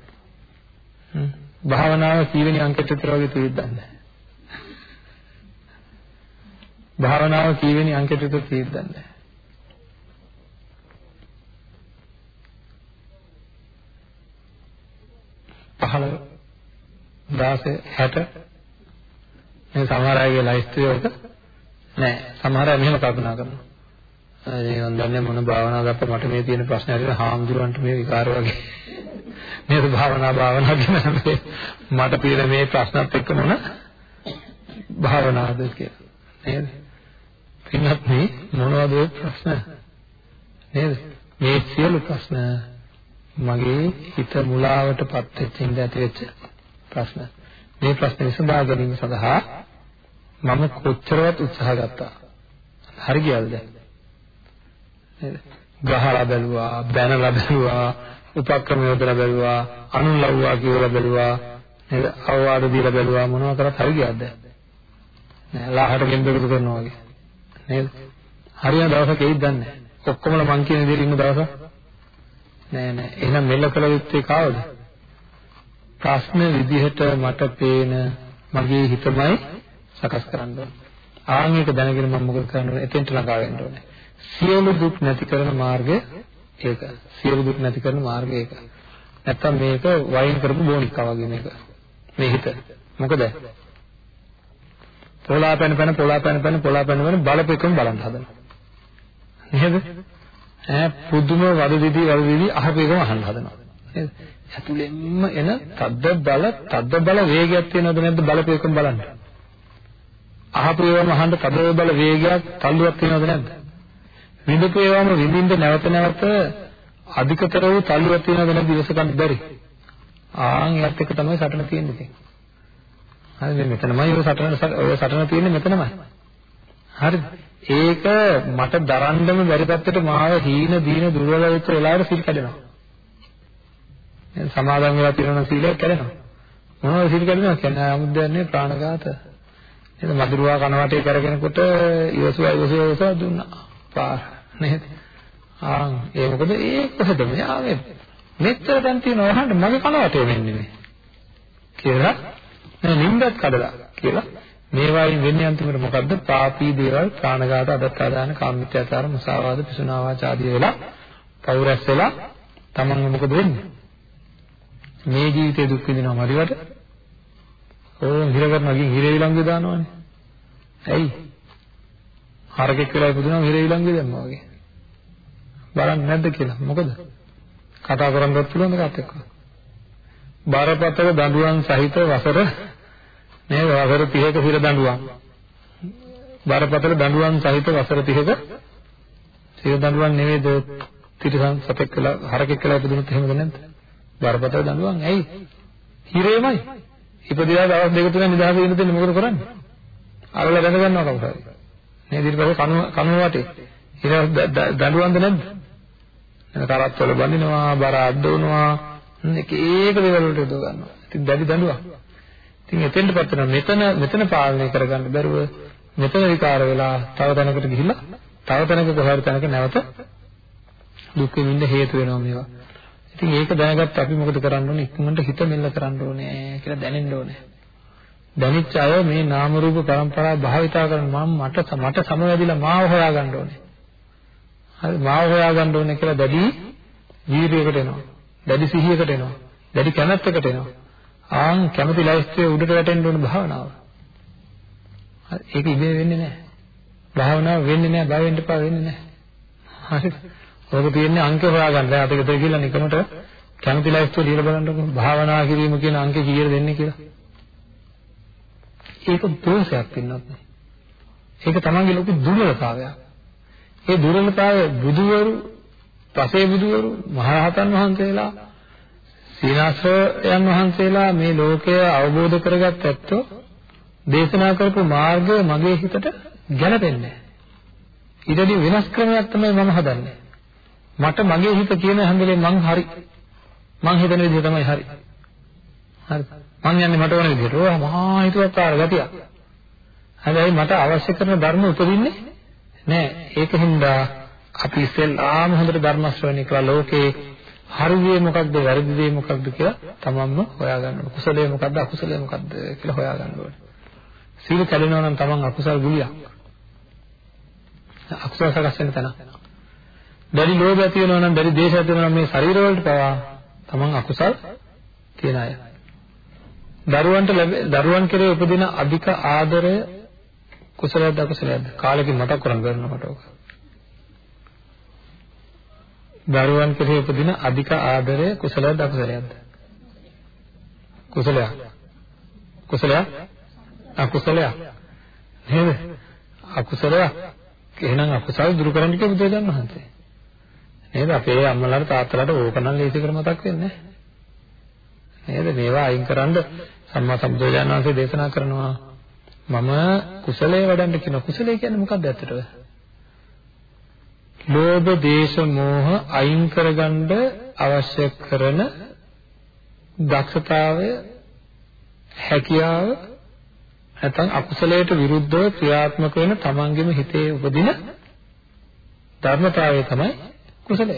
හ්ම්. භාවනාව කීවෙනි අංකෙට විතර වගේ තියෙද්ද නැහැ. භාවනාව කීවෙනි අංකෙට විතර තියෙද්ද නැහැ. 15 16 60 මේ සමහර අයගේ ලයිස්ට් එක නෑ. සමහර අය මෙහෙම කල්පනා කරනවා. ඒ මන් දන්නේ මොන භාවනාවද අප්ප මට මේ තියෙන ප්‍රශ්නේ හරියට හාමුදුරන්ට මේ විකාර වගේ *laughs* නේද භාවනා භාවනා කියන මේ මට පිළින මේ ප්‍රශ්නත් එක්ක මොන භාවනාවද කියලා. නේද? පින්නත් මේ මොනවද ප්‍රශ්න? නේද? මේ සියලු ප්‍රශ්න මගේ හිත මුලාවටපත් වෙච්ච ඉඳ ඇති වෙච්ච ප්‍රශ්න. මේ ප්‍රශ්න විසඳා ගැනීම සඳහා මම කොච්චරවත් උත්සාහ ගත්තා. හරි ගියල්ද? නේද? ගහලා බැලුවා, බැනලා බැලුවා, උපක්‍රම යොදලා බැලුවා, අනුන් ලව්වා කියලා බැලුවා, නේද? අවවාද දීලා බැලුවා මොනවා කරත් හරි ගියද්ද? නෑ, ලාහට ගෙන්දෙකුතු කරනවා වගේ. නේද? හරියන දවසක එයිද දන්නේ නැහැ. ඔක්කොමලා මං කියන දේ ඉන්න දවසක් නෑ නෑ එහෙනම් මෙල්ල කළ යුත්තේ කාවද? ප්‍රශ්න විදිහට මට පේන මගේ හිතමයි සකස් කරන්න ඕනේ. ආන් එක දැනගෙන මම මොකද කරන්න ඕනේ? එතෙන්ට ළඟා වෙන්න ඕනේ. සියලු දුක් නැති කරන මාර්ගය ඒක. සියලු දුක් නැති කරන මාර්ගය ඒක. නැත්තම් මේක වයින් කරපු බෝනික්කා වගේ මේක. මේ හිත. මොකද? පොලා පැන පැන පොලා පැන පැන පොලා පැන පැන බලපෙකම බලන්න හදනවා. නේද? ඈ පුදුම වද දිදි වද දිදි අහපු එකම අහන්න හදනවා. නේද? ඇතුළෙන්ම එන තද්ද බල තද්ද බල වේගයක් තියෙනවද නැද්ද බලපෑකම බලන්න. අහපු ඒවාම අහන්න තද බල වේගයක් තල්ලුවක් තියෙනවද නැද්ද? විඳපු ඒවාම විඳින්න නැවත නැවත අධිකතර වූ තල්ලුවක් තියෙනවද නැද්ද ඉවස ගන්න බැරි? ආන් ඒත් එක තමයි සටන තියෙන්නේ හරි මෙතනමයි ඔය සටන ඔය සටන තියෙන්නේ මෙතනමයි. හරිද ඒක මට දරන්නම බැරි පැත්තට මාව හීන දීන දුර්වල වෙච්ච වෙලාවට සිල් කැඩෙනවා. නේද? සමාදන් වෙලා තියෙන සීලය කැඩෙනවා. මොනවද සීල කැඩෙනවා කියන්නේ අමුද්දන්නේ ප්‍රාණඝාත. නේද? මදුරුවා කනවටේ කරගෙනකොට ඉවසුවා ඉවසුවා ඉවසුවා දුන්නා. පාර නේද? ආ ඒ මොකද ඒ කොහෙද මේ ආවේ? මෙච්චර දැන් තියෙනවා අහන්න මගේ කනවටේ වෙන්නේ මේ. කියලා නෑ නින්දත් කඩලා කියලා මේවායින් වෙන්නේ අන්තිමට මොකද්ද? පාපී දේවල්, ප්‍රාණඝාත, අදත්තාදාන, කාමමිත්‍යාචාර, මුසාවාද, පිසුනාවාච ආදී වෙලා පෞරස් වෙලා තමන්ව මොකද වෙන්නේ? මේ ජීවිතේ දුක් විඳිනවා මදිවට ඕම් හිර කරනවා ගිහින් හිරේ විලංගුවේ දානවනේ. ඇයි? හරකෙක් වෙලා ඉපදුනම හිරේ විලංගුවේ දැම්මා වගේ. බලන්නේ නැද්ද කියලා. මොකද? කතා කරන්නවත් පුළුවන්ද කාත් එක්ක? බාරපතල දඬුවම් සහිත වසර නේද? වසර 30ක හිර දඬුවම්. බාරපතල දඬුවම් සහිත වසර 30ක හිර දඬුවම් නෙවෙයිද? තිරසන් සතෙක් වෙලා හරකෙක් වෙලා ඉපදුනොත් එහෙමද නැද්ද? බාරපතල දඬුවම් ඇයි? හිරේමයි. ඉපදිලා දවස් දෙක තුන නිදහස වෙන්න දෙන්නේ මොකද කරන්නේ? අරලා දැන ගන්නවා කවුරු හරි. නේද ඊට පස්සේ කනුව කනුව වටේ. ඊට දඬුවම්ද නැද්ද? එන කරත්තවල බඳිනවා, බර අද්දවනවා, එක එක දේවල් වලට යොදව ගන්නවා. ඉතින් දැඩි දඬුවම්. ඉතින් එතෙන්ටපත් වෙනවා මෙතන මෙතන පාලනය කරගන්න බැරුව මෙතන විකාර වෙලා තව තැනකට ගිහිල්ලා තව තැනක කොහරි තැනක නැවත දුක් විඳින්න හේතු වෙනවා මේවා. ඉතින් ඒක දැනගත්ත අපි මොකද කරන්න ඕනේ? ඉක්මනට හිත මෙල්ල කරන්න ඕනේ කියලා දැනෙන්න ඕනේ. දැනෙච්ච අය මේ නාම රූප પરම්පරාව භාවිතා කරන මම මට මට සමවැදිලා මාව හොයාගන්න ඕනේ. හරි මාව හොයාගන්න ඕනේ කියලා දැඩි වීරියකට එනවා. දැඩි සිහියකට එනවා. දැඩි කැමැත්තකට එනවා. ආන් කැමැති ලයිස්ට්ේ උඩට වැටෙන්න ඕන භාවනාව. හරි ඒක ඉබේ වෙන්නේ නැහැ. භාවනාව වෙන්නේ නැහැ, බය වෙන්න එපා වෙන්නේ නැහැ. හරි. ඔබ තියෙන්නේ අංක හොයාගන්න. දැන් අද ගෙදර ගිහලා නිකමට කැමති ලයිස්ට්ුව දීලා බලන්නකො භාවනා කිරීම කියන අංකේ කීයද දෙන්නේ කියලා. ඒක දෝෂයක් පින්නත්. ඒක තමන්ගේ ලොකු දුර්වලතාවයක්. ඒ දුර්වලතාවය බුදුවරු, පසේ බුදුවරු, මහරහතන් වහන්සේලා, සීනාසයන් වහන්සේලා මේ ලෝකය අවබෝධ කරගත් ඇත්තෝ දේශනා කරපු මාර්ගය මගේ හිතට ගැලපෙන්නේ නැහැ. ඊටදී වෙනස් ක්‍රමයක් තමයි මම හදන්නේ. මට මගේ හිත කියන හැම වෙලේම මං හරි. මං හිතන විදිහ තමයි හරි. හරි. මං යන්නේ මට ඕන විදිහට. ඕවා මහා හිතුවක්කාර ගතිය. හැබැයි මට අවශ්‍ය කරන ධර්ම උපදින්නේ නෑ. ඒකින්ද අපි ඉස්සෙල්ලාම හොඳට ධර්ම ශ්‍රවණය කළා ලෝකේ හරියේ මොකක්ද වැරදිදේ මොකක්ද කියලා තමන්ම හොයාගන්න ඕනේ. කුසලයේ මොකක්ද අකුසලයේ මොකක්ද කියලා හොයාගන්න ඕනේ. සීල කැඩෙනවා නම් තමන් අකුසල් ගුලියක්. අකුසල සකස් වෙන තැන. දැඩි ලෝභය ඇති වෙනවා නම් දැඩි දේශය ඇති වෙනවා නම් මේ ශරීර වලට පවා තමන් අකුසල් තියන අය. දරුවන්ට දරුවන් කෙරේ උපදින අධික ආදරය කුසලයක්ද අකුසලයක්ද? කාලෙකින් මතක් කරන් ගන්න මට ඔක. දරුවන් කෙරේ උපදින අධික ආදරය කුසලයක්ද අකුසලයක්ද? කුසලයක්. කුසලයක්? අකුසලයක්. නේද? අකුසලයක්. එහෙනම් අකුසල දුරු කරන්න කියලා බුදුරජාණන් වහන්සේ. නේද? අපේ අම්මලාට තාත්තලාට ඕක නම් ලේසි කර මතක් වෙන්නේ නේද? මේවා අයින් කරන්න සම්මා සම්බුදුරජාණන් වහන්සේ දේශනා කරනවා මම කුසලයේ වඩන්න කියන කුසලයේ කියන්නේ මොකක්ද ඇත්තටද? ලෝභ, දේශ, මෝහ අයින් කරගන්න අවශ්‍ය කරන දක්ෂතාවය හැකියාව නැත්නම් අකුසලයට විරුද්ධව ක්‍රියාත්මක වෙන තමන්ගේම හිතේ උපදින ධර්මතාවය තමයි කුසලය.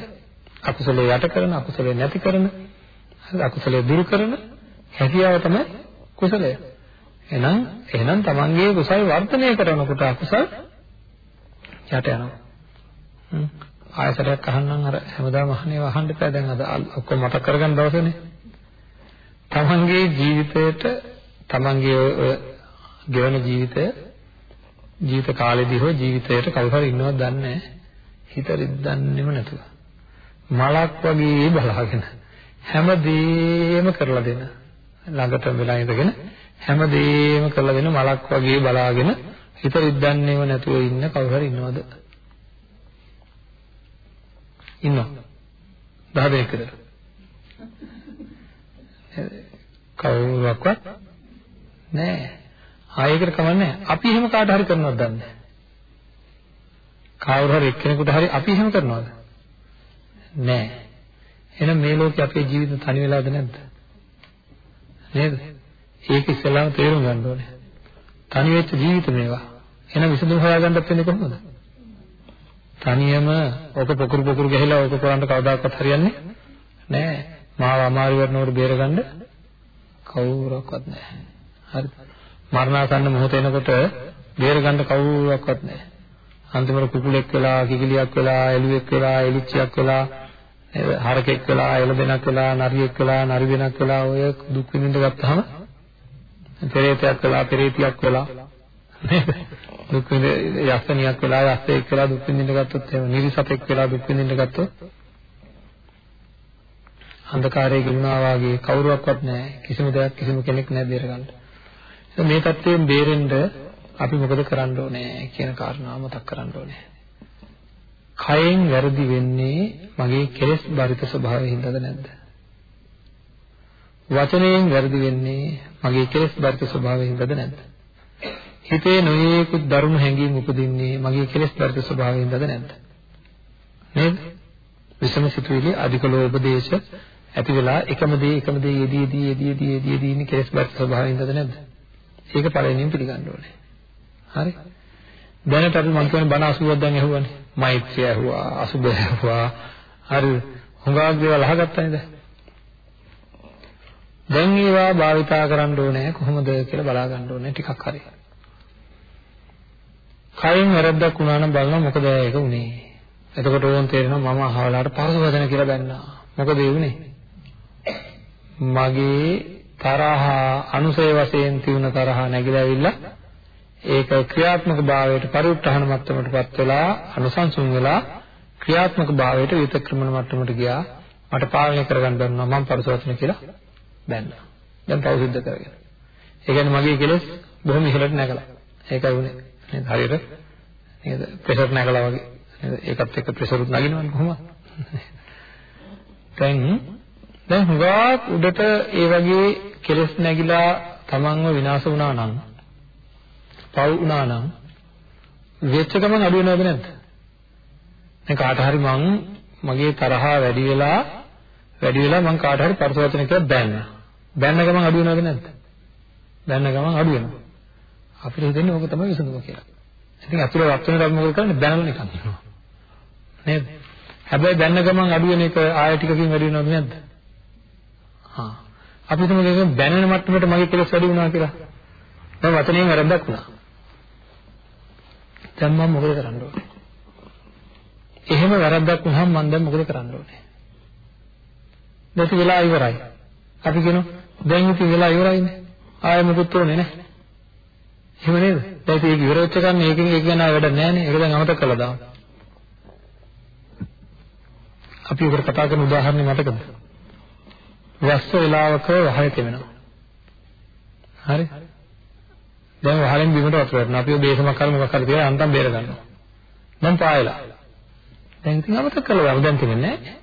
අකුසලයේ යට කරන, අකුසලයේ නැති කරන, අකුසලයේ දුරු කරන හැකියාව තමයි කුසලය. එහෙනම් එහෙනම් තමන්ගේ කුසල් වර්ධනය කරනකොට අකුසල් යට යනවා. ආයතරයක් අහන්නම් අර හැමදාම අහන්නේ අහන්න එපා දැන් අද ඔක්කොම මතක් කරගන්න දවසනේ. තමන්ගේ ජීවිතයට තමන්ගේ ඔය ගෙවන ජීවිතය ජීවිත කාලෙදී හෝ ජීවිතයට කවුරු හරි ඉන්නවද දන්නේ නැහැ. හිත රිද්දන්නේම නැතුව. මලක් වගේ බලාගෙන හැමදේම කරලා දෙන. ළඟට වෙලා ඉඳගෙන හැමදේම කරලා දෙන මලක් වගේ බලාගෙන හිත රිද්දන්නේම නැතුව ඉන්න කවුරු හරි ඉන්නවද? ඉන්නවා දහ දෙනෙක්ද කවුරුවක්වත් නෑ ආයෙකට කමන්නේ අපි එහෙම කාට හරි කරනවද දන්නේ කවුරු හරි එක්කෙනෙකුට හරි අපි එහෙම කරනවද? නෑ. එහෙනම් මේ ලෝකේ අපේ ජීවිත තනි වෙලාද නැද්ද? නේද? ඒක ඉස්සෙල්ලාම තේරුම් ගන්න ඕනේ. තනි වෙච්ච ජීවිත මේවා. එහෙනම් විසඳුම් හොයාගන්නත් වෙන්නේ කොහොමද? තනියම ඔක පොකුරු පොකුරු ගහලා ඔක කරන්න කවදාකවත් හරියන්නේ නැහැ. මාව අමාරු වෙනවට බේරගන්න කවුරක්වත් නැහැ. හරිද? මරණාසන්න මොහොත එනකොට බේරගන්න කවුරක්වත් නැහැ. අන්තිමට කුකුලෙක් වෙලා, කිකිලියක් වෙලා, එළුවෙක් වෙලා, එලිච්චියක් වෙලා, හරකෙක් වෙලා, එළදෙනක් වෙලා, නරියෙක් වෙලා, නරිදෙනක් වෙලා ඔය දුක් විඳින්න ගත්තාම පෙරේතයක් වෙලා, පෙරේතියක් වෙලා නේද? දුක් විඳ යස්සනියක් වෙලා, යස්සෙක් වෙලා දුක් විඳින්න ගත්තොත් එහෙම නිරිසතෙක් වෙලා දුක් විඳින්න ගත්තොත් අන්ධකාරයේ ගිලුණා වාගේ කවුරුවක්වත් නැහැ. කිසිම දෙයක් කිසිම කෙනෙක් නැහැ බේරගන්න. මේ தත්ත්වයෙන් බේරෙන්න අපි මොකද කරන්න ඕනේ කියන කාරණාව මතක් කරන්න ඕනේ. කයෙන් වැරදි වෙන්නේ මගේ කෙලෙස් බරිත ස්වභාවයෙන් හින්දාද නැද්ද? වචනයෙන් වැරදි වෙන්නේ මගේ කෙලෙස් බරිත ස්වභාවයෙන් හින්දාද නැද්ද? හිතේ නොයේකුත් දරුණු හැඟීම් උපදින්නේ මගේ කෙලෙස් බරිත ස්වභාවයෙන් හින්දාද නැද්ද? නේද? විසම සිතුවිලි අධික ලෝභ දේශ ඇති වෙලා එකම දේ එකම දේ යෙදී යෙදී යෙදී යෙදී යෙදී යෙදී ඉන්නේ කෙලෙස් බරිත ස්වභාවයෙන් හින්දාද නැද්ද? ඒක පළවෙනියෙන් පිළිගන්න ඕනේ. හරි? දැනට අපි මම කියන්නේ බණ 80ක් දැන් ඇහුවානේ. මෛත්‍රිය ඇහුවා, අසුබ ඇහුවා. හරි. හුඟක් දේවල් අහගත්තා නේද? දැන් ඒවා භාවිතා කරන්න ඕනේ කොහොමද කියලා බලා ගන්න ඕනේ ටිකක් හරි. කයින් වැරද්දක් වුණා නම් බලනවා මොකද ඒක උනේ. එතකොට ඕන් තේරෙනවා මම අහවලාට පරස වදන කියලා බැන්නා. මොකද ඒ උනේ? මගේ තරහ අනුසය වශයෙන් තියුණ තරහ නැగిලා ඇවිල්ලා ඒක ක්‍රියාත්මක භාවයට පරිඋත්හාන මට්ටමටපත් වෙලා අනුසංසුන් වෙලා ක්‍රියාත්මක භාවයට විතක්‍රමන මට්ටමට ගියා මට පාලනය කරගන්න බැන්නා මම පරිසවචන කියලා බැන්නා දැන් තව සිද්ධ කරගෙන ඒ කියන්නේ මගේ කෙලෙස් බොහොම ඉහළට නැගලා ඒකයි උනේ නේද හරියට නේද ප්‍රෙෂර් නැගලා වගේ නේද ඒකත් එක්ක ප්‍රෙෂර් උත් නගිනවනේ කොහොමද දැන් දැන් හුඟක් උඩට ඒ වගේ කෙලෙස් නැగిලා තමන්ව විනාශ වුණා නම් පව් වුණා නම් වෙච්ච ගමන් අඩු වෙනවද නැද්ද? දැන් කාට හරි මං මගේ තරහා වැඩි වෙලා වැඩි වෙලා මං කාට හරි පරිසවචන කියලා බැන්න. බැන්න ගමන් අඩු වෙනවද නැද්ද? බැන්න ගමන් අඩු වෙනවා. අපිට හිතෙන්නේ ඕක තමයි විසඳුම කියලා. ඉතින් අතුර වක්තන ධර්ම මොකද කරන්නේ? බැනලා නිකන් ඉන්නවා. නේද? හැබැයි බැන්න ගමන් අඩු වෙන එක ආය ටිකකින් වැඩි වෙනවද නැද්ද? හා. අපි හිතමු බැනෙන මට්ටමට මගේ කෙලස් වැඩි වුණා කියලා. දැන් වචනයෙන් වැරද්දක් වුණා. දැන් මම මොකද කරන්න ඕනේ? එහෙම වැරද්දක් වුණාම මම දැන් මොකද කරන්න ඕනේ? දැන් වෙලා ඉවරයි. අපි කියනවා දැන් ඉතින් වෙලා ඉවරයිනේ. ආයෙ මොකුත් ඕනේ නැහැ. එහෙම නේද? දැන් ඒක ඉවර වෙච්ච ගමන් මේකෙන් ඒක ගැන වැඩ නැහැ නේ. ඒක දැන් අමතක කළා දාන්න. අපි උකට කතා කරන උදාහරණය මතකද? වස්ස වේලාවක වහය තෙමෙනවා. හරි? දැන් වහලෙන් බිමට වතුර වැටෙනවා. අපි ඔය බේසමක් කරලා මොකක් හරි තියලා අන්තම් බේර ගන්නවා. දැන් පායලා. දැන් ඉතින් අමතක කළා වගේ දැන් තෙමෙන්නේ නැහැ.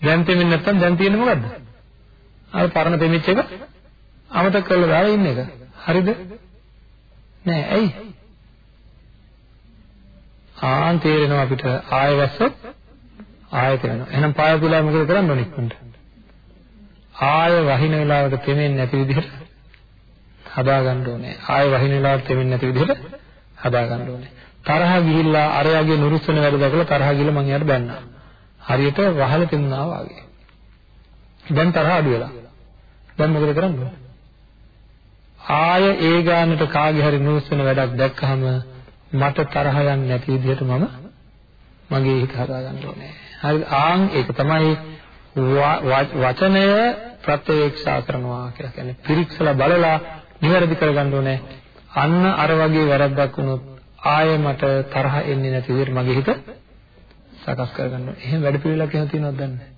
දැන් තෙමෙන්නේ නැත්තම් දැන් තියෙන්නේ මොකද්ද? අර පරණ තෙමිච්ච එක අමතක කරලා දාලා ඉන්න එක. හරිද? නෑ ඇයි? ආන් තේරෙනවා අපිට ආය වැස්සොත් ආයත වෙනවා. එහෙනම් පාය පුලා මොකද කරන්න ඕනේ ඉක්මනට? ආය වහින වෙලාවට තෙමෙන්නේ නැති විදිහට හදා ගන්න ඕනේ. ආයෙ වහින වෙලාවට තෙමෙන්නේ නැති විදිහට හදා ගන්න ඕනේ. තරහ ගිහිල්ලා අරයාගේ නුරුස්සන වැඩ දැකලා තරහ ගිහලා මං එයාට බැන්නා. හරියට වහල තෙමුණා වගේ. දැන් තරහ අඩු වෙලා. දැන් මොකද කරන්නේ? ආය ඒ ගානට කාගේ හරි නුරුස්සන වැඩක් දැක්කහම මට තරහ යන්නේ නැති විදිහට මම මගේ හිත හදා ගන්න ඕනේ. හරි ආන් ඒක තමයි වචනය ප්‍රත්‍යක්ෂා කරනවා කියලා කියන්නේ පිරික්සලා බලලා නිවැරදි කරගන්න ඕනේ. අන්න අර වගේ වැරද්දක් වුණොත් ආයෙ මට තරහ එන්නේ නැති විදිහට මගේ හිත සකස් කරගන්න ඕනේ. එහෙම වැඩ පිළිවෙලක් එහෙම තියෙනවද දන්නේ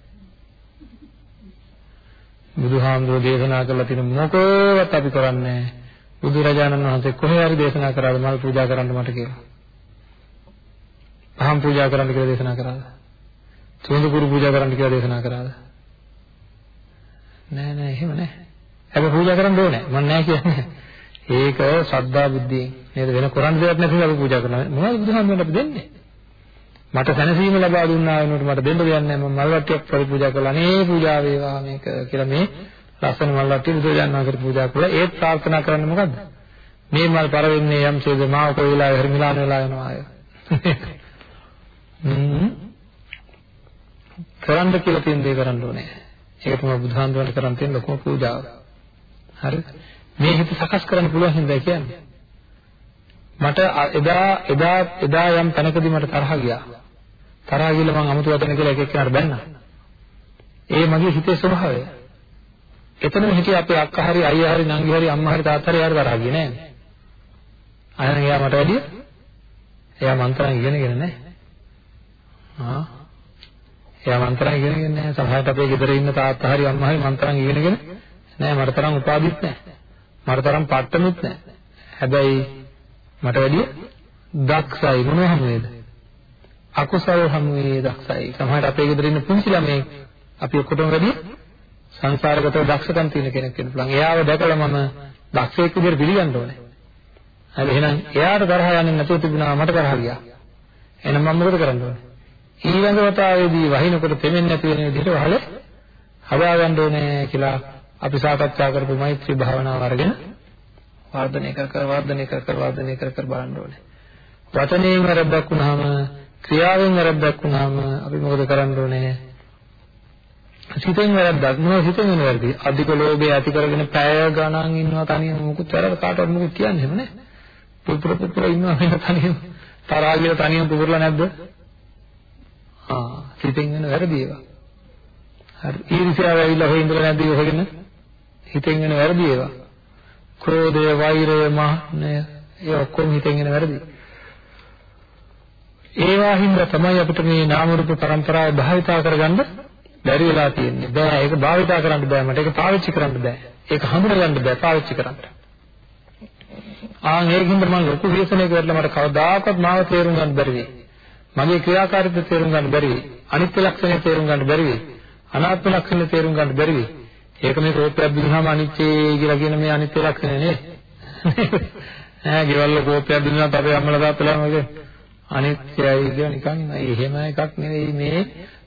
බුදුහාමුදුරෝ දේශනා කළා තියෙන මොකවත් අපි කරන්නේ බුදුරජාණන් වහන්සේ කොහේ හරි දේශනා කරාද මල් පූජා කරන්න මට කියලා. පහන් පූජා කරන්න කියලා දේශනා කරාද? සුවඳ කුරු පූජා කරන්න කියලා දේශනා කරාද? නෑ නෑ එහෙම නෑ. හැබැයි පූජා කරන්න ඕනේ. මම නෑ කියන්නේ. ඒක ශ්‍රද්ධා බුද්ධියෙන් නේද වෙන කරන්න දෙයක් නැතිව අපි පූජා කරනවා. මොනවද බුදුහාමුදුරන් අපි දෙන්නේ? මට සැනසීම ලබා දුන්නා වෙනුවට මට දෙන්න දෙයක් නැහැ. මම මල්වට්ටියක් පරිපූජා කළා. නේ පූජා වේවා මේක කියලා මේ ලස්සන මල්වට්ටිය බුදුරජාණන් වහන්සේට පූජා කළා. ඒත් ප්‍රාර්ථනා කරන්නේ මොකද්ද? මේ මල් පර වෙන්නේ යම්සේද මාව කොයි වෙලාවෙ හරි මිලාන වෙලා යනවා අය. කරන්න කියලා තියෙන දේ කරන්න ඕනේ. ඒක තමයි බුදුහාමුදුරන්ට කරන් තියෙන ලොකුම පූජාව. හරිද මේ හිත සකස් කරන්න පුළුවන් හින්දා කියන්නේ. මට එදා එදා එදා යම් තැනකදී මට තරහ ගියා. තරහ ගිහලා මං අමුතු වචන කියලා එක එක්කෙනාට බැන්නා ඒ මගේ හිතේ ස්වභාවය එතනම හිටිය අපේ අක්කා හරි අයියා හරි නංගි හරි අම්මා හරි තාත්තා හරි යාර තරහ ගියේ නෑ අයන එයා මට වැඩිය එයා මන්තරන් ඉගෙනගෙන නැහැ. ආ එයා මන්තරන් ඉගෙනගෙන නැහැ. සමහරවිට අපේ ගෙදර ඉන්න තාත්තා හරි අම්මා හරි මන්තරන් ඉගෙනගෙන නැහැ. මට තරම් උපාධිත් නැහැ. මට තරම් පට්ටනුත් නැහැ. හැබැයි මට වැඩිය දක්ෂයි මොනව හැමෝද? අකුසල හැමෝේ දක්ෂයි. සමහරවිට අපේ ගෙදර ඉන්න පුංචි ළමයි අපි ඔක්කොටම වැඩිය සංසාරගත දක්ෂකම් තියෙන කෙනෙක් වෙන්න පුළුවන්. එයාව දැකලා මම දක්ෂයෙක් විදිහට පිළිගන්න ඕනේ. හරි එහෙනම් එයාට තරහ යන්නේ නැතුව තිබුණා මට තරහ ගියා. එහෙනම් මම මොකද කරන්න ඕනේ? ඊළඟ වතාවේදී වහිනකොට දෙමෙන්නේ නැති වෙන විදිහට වහල හදා ගන්න ඕනේ කියලා අපි සාකච්ඡා කරපු මෛත්‍රී භාවනාව අරගෙන වර්ධනය කර කර වර්ධනය කර කර වර්ධනය කර කර බලන්න ඕනේ. වචනයෙන් වැරද්දක් වුණාම ක්‍රියාවෙන් වැරද්දක් වුණාම අපි මොකද කරන්න ඕනේ? සිතෙන් වැරද්දක් නෝ සිතෙන් වෙන වැරදි. අධික ලෝභය ඇති කරගෙන පැය ගණන් ඉන්නවා තනියම මුකුත් වැරද්ද කාටවත් මුකුත් කියන්නේ නැහැ. පුපුර පුපුර ඉන්නවා වෙන තනියම තරහා කියලා තනියම පුපුරලා නැද්ද? ආ හිතෙන් වෙන වැරදි ඒවා. හරි ඊර්ෂ්‍යාව ඇවිල්ලා හොය ඉඳලා නැද්ද ඔහගෙන? හිතෙන් වෙන වැරදි ඒවා. ක්‍රෝධය, වෛරය, මාන්නය ඒ ඔක්කොම හිතෙන් වෙන වැරදි. ඒවා හින්දා තමයි අපිට මේ නාම රූප પરම්පරාව භාවිතා කරගන්න බැරි වෙලා තියෙන්නේ. බෑ ඒක භාවිතා කරන්න බෑ මට ඒක පාවිච්චි කරන්න බෑ. ඒක හඳුනගන්න බෑ පාවිච්චි කරන්න. ආන් ඒකින්ද මම ලොකු විශ්ලේෂණයක් කරලා මට කවදාකවත් මාව තේරුම් ගන්න බැරි වෙයි. මගේ ක්‍රියාකාරීත්වය තේරුම් ගන්න බැරි වෙයි. අනිත්‍ය ලක්ෂණය තේරුම් ගන්න බැරි වෙයි. අනාත්ම ලක්ෂණය තේරුම් ගන්න බැරි වෙයි. ඒක මේ කෝපයක් බින්නාම අනිත්‍යයි කියලා කියන මේ අනිත්‍ය ලක්ෂණය නේ. *laughs* ඈ ගෙවල් කෝපයක් බින්නාම අපේ අම්මලා තාත්තලා වගේ අනිත්‍යයි කියන නිකන් එහෙම එකක් නෙවෙයි මේ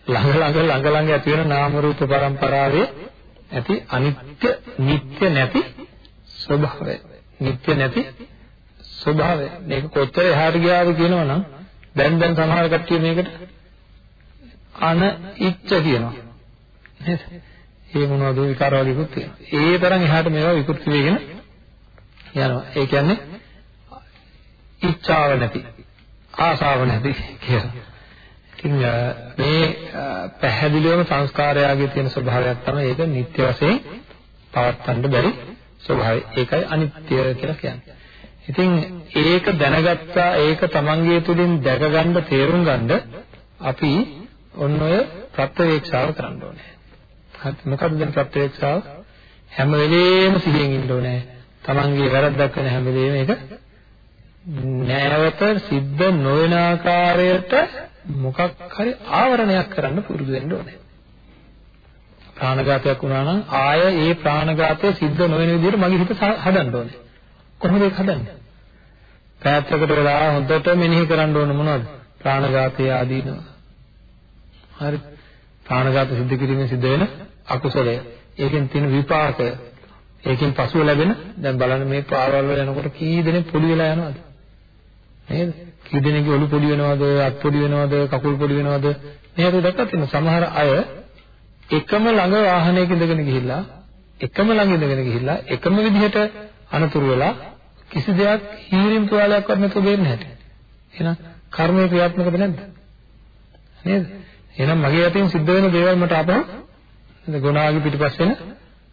ළඟ ළඟ ළඟ ළඟ ඇති වෙන නාම රූප પરම්පරාවේ ඇති අනිත්‍ය නිට්ටය නැති ස්වභාවය. නිට්ටය නැති ස්වභාවය. මේක කොච්චර එහාට ගියාද කියනවනම් දැන් දැන් සමහර කට්ටිය මේකට අනිච්ච කියනවා. නේද? ඒ මොනවද විකාර වගේකුත් තියෙනවා. ඒ තරම් එහාට මේවා විකෘති වෙගෙන යනවා. ඒ කියන්නේ ඉච්ඡාව නැති, ආසාව නැති කියලා. ඉතින් මේ පැහැදිලිවම සංස්කාරයගේ තියෙන ස්වභාවයක් තමයි ඒක නිත්‍ය වශයෙන් පවත්වන්න බැරි ස්වභාවය. ඒකයි අනිත්‍ය කියලා කියන්නේ. ඉතින් ඒක දැනගත්තා ඒක තමන්ගේ තුලින් දැකගන්න තේරුම් ගන්න අපි ඔන්න ඔය ප්‍රත්‍යවේක්ෂාව කරන්න ඕනේ. හරි මොකද්ද දැන් ප්‍රත්‍යවේක්ෂාව? හැම වෙලේම සිහියෙන් ඉන්න ඕනේ. තමන්ගේ වැරද්දක් වෙන හැම වෙලේම ඒක නැවත සිද්ධ නොවන ආකාරයට මොකක් හරි ආවරණයක් කරන්න පුරුදු වෙන්න ඕනේ. ප්‍රාණඝාතයක් වුණා නම් ආය ඒ ප්‍රාණඝාතය සිද්ධ නොවන විදිහට මගේ හිත හදන්න ඕනේ. කොහොමද ඒක හදන්නේ? පැත්තකට වෙලා හොඳට මෙනෙහි කරන්න ඕන මොනවද? ප්‍රාණඝාතය ආදීනව. හරි. ප්‍රාණඝාත සිද්ධ කිරීමෙන් සිද්ධ වෙන අකුසලය. ඒකෙන් තියෙන විපාකය. ඒකෙන් පසුව ලැබෙන දැන් බලන්න මේ පාරවල් වල යනකොට කී දෙනෙක් පොඩි වෙලා යනවද? නේද? කී දෙනෙක්ගේ ඔලු පොඩි වෙනවද, අත් පොඩි වෙනවද, කකුල් පොඩි වෙනවද? මේ හරි දැක්කත් තියෙන සමහර අය එකම ළඟ වාහනයක ඉඳගෙන ගිහිල්ලා එකම ළඟ ඉඳගෙන ගිහිල්ලා එකම විදිහට අනතුරු වෙලා කිසි දෙයක් හීරින් තුවාලයක්වත් නැතුව දෙන්නේ නැහැ. එහෙනම් කර්මය ක්‍රියාත්මකද නැද්ද? නේද? එහෙනම් මගේ අතින් සිද්ධ වෙන දේවල් මට අපහ ගුණාගේ පිටිපස්ස වෙන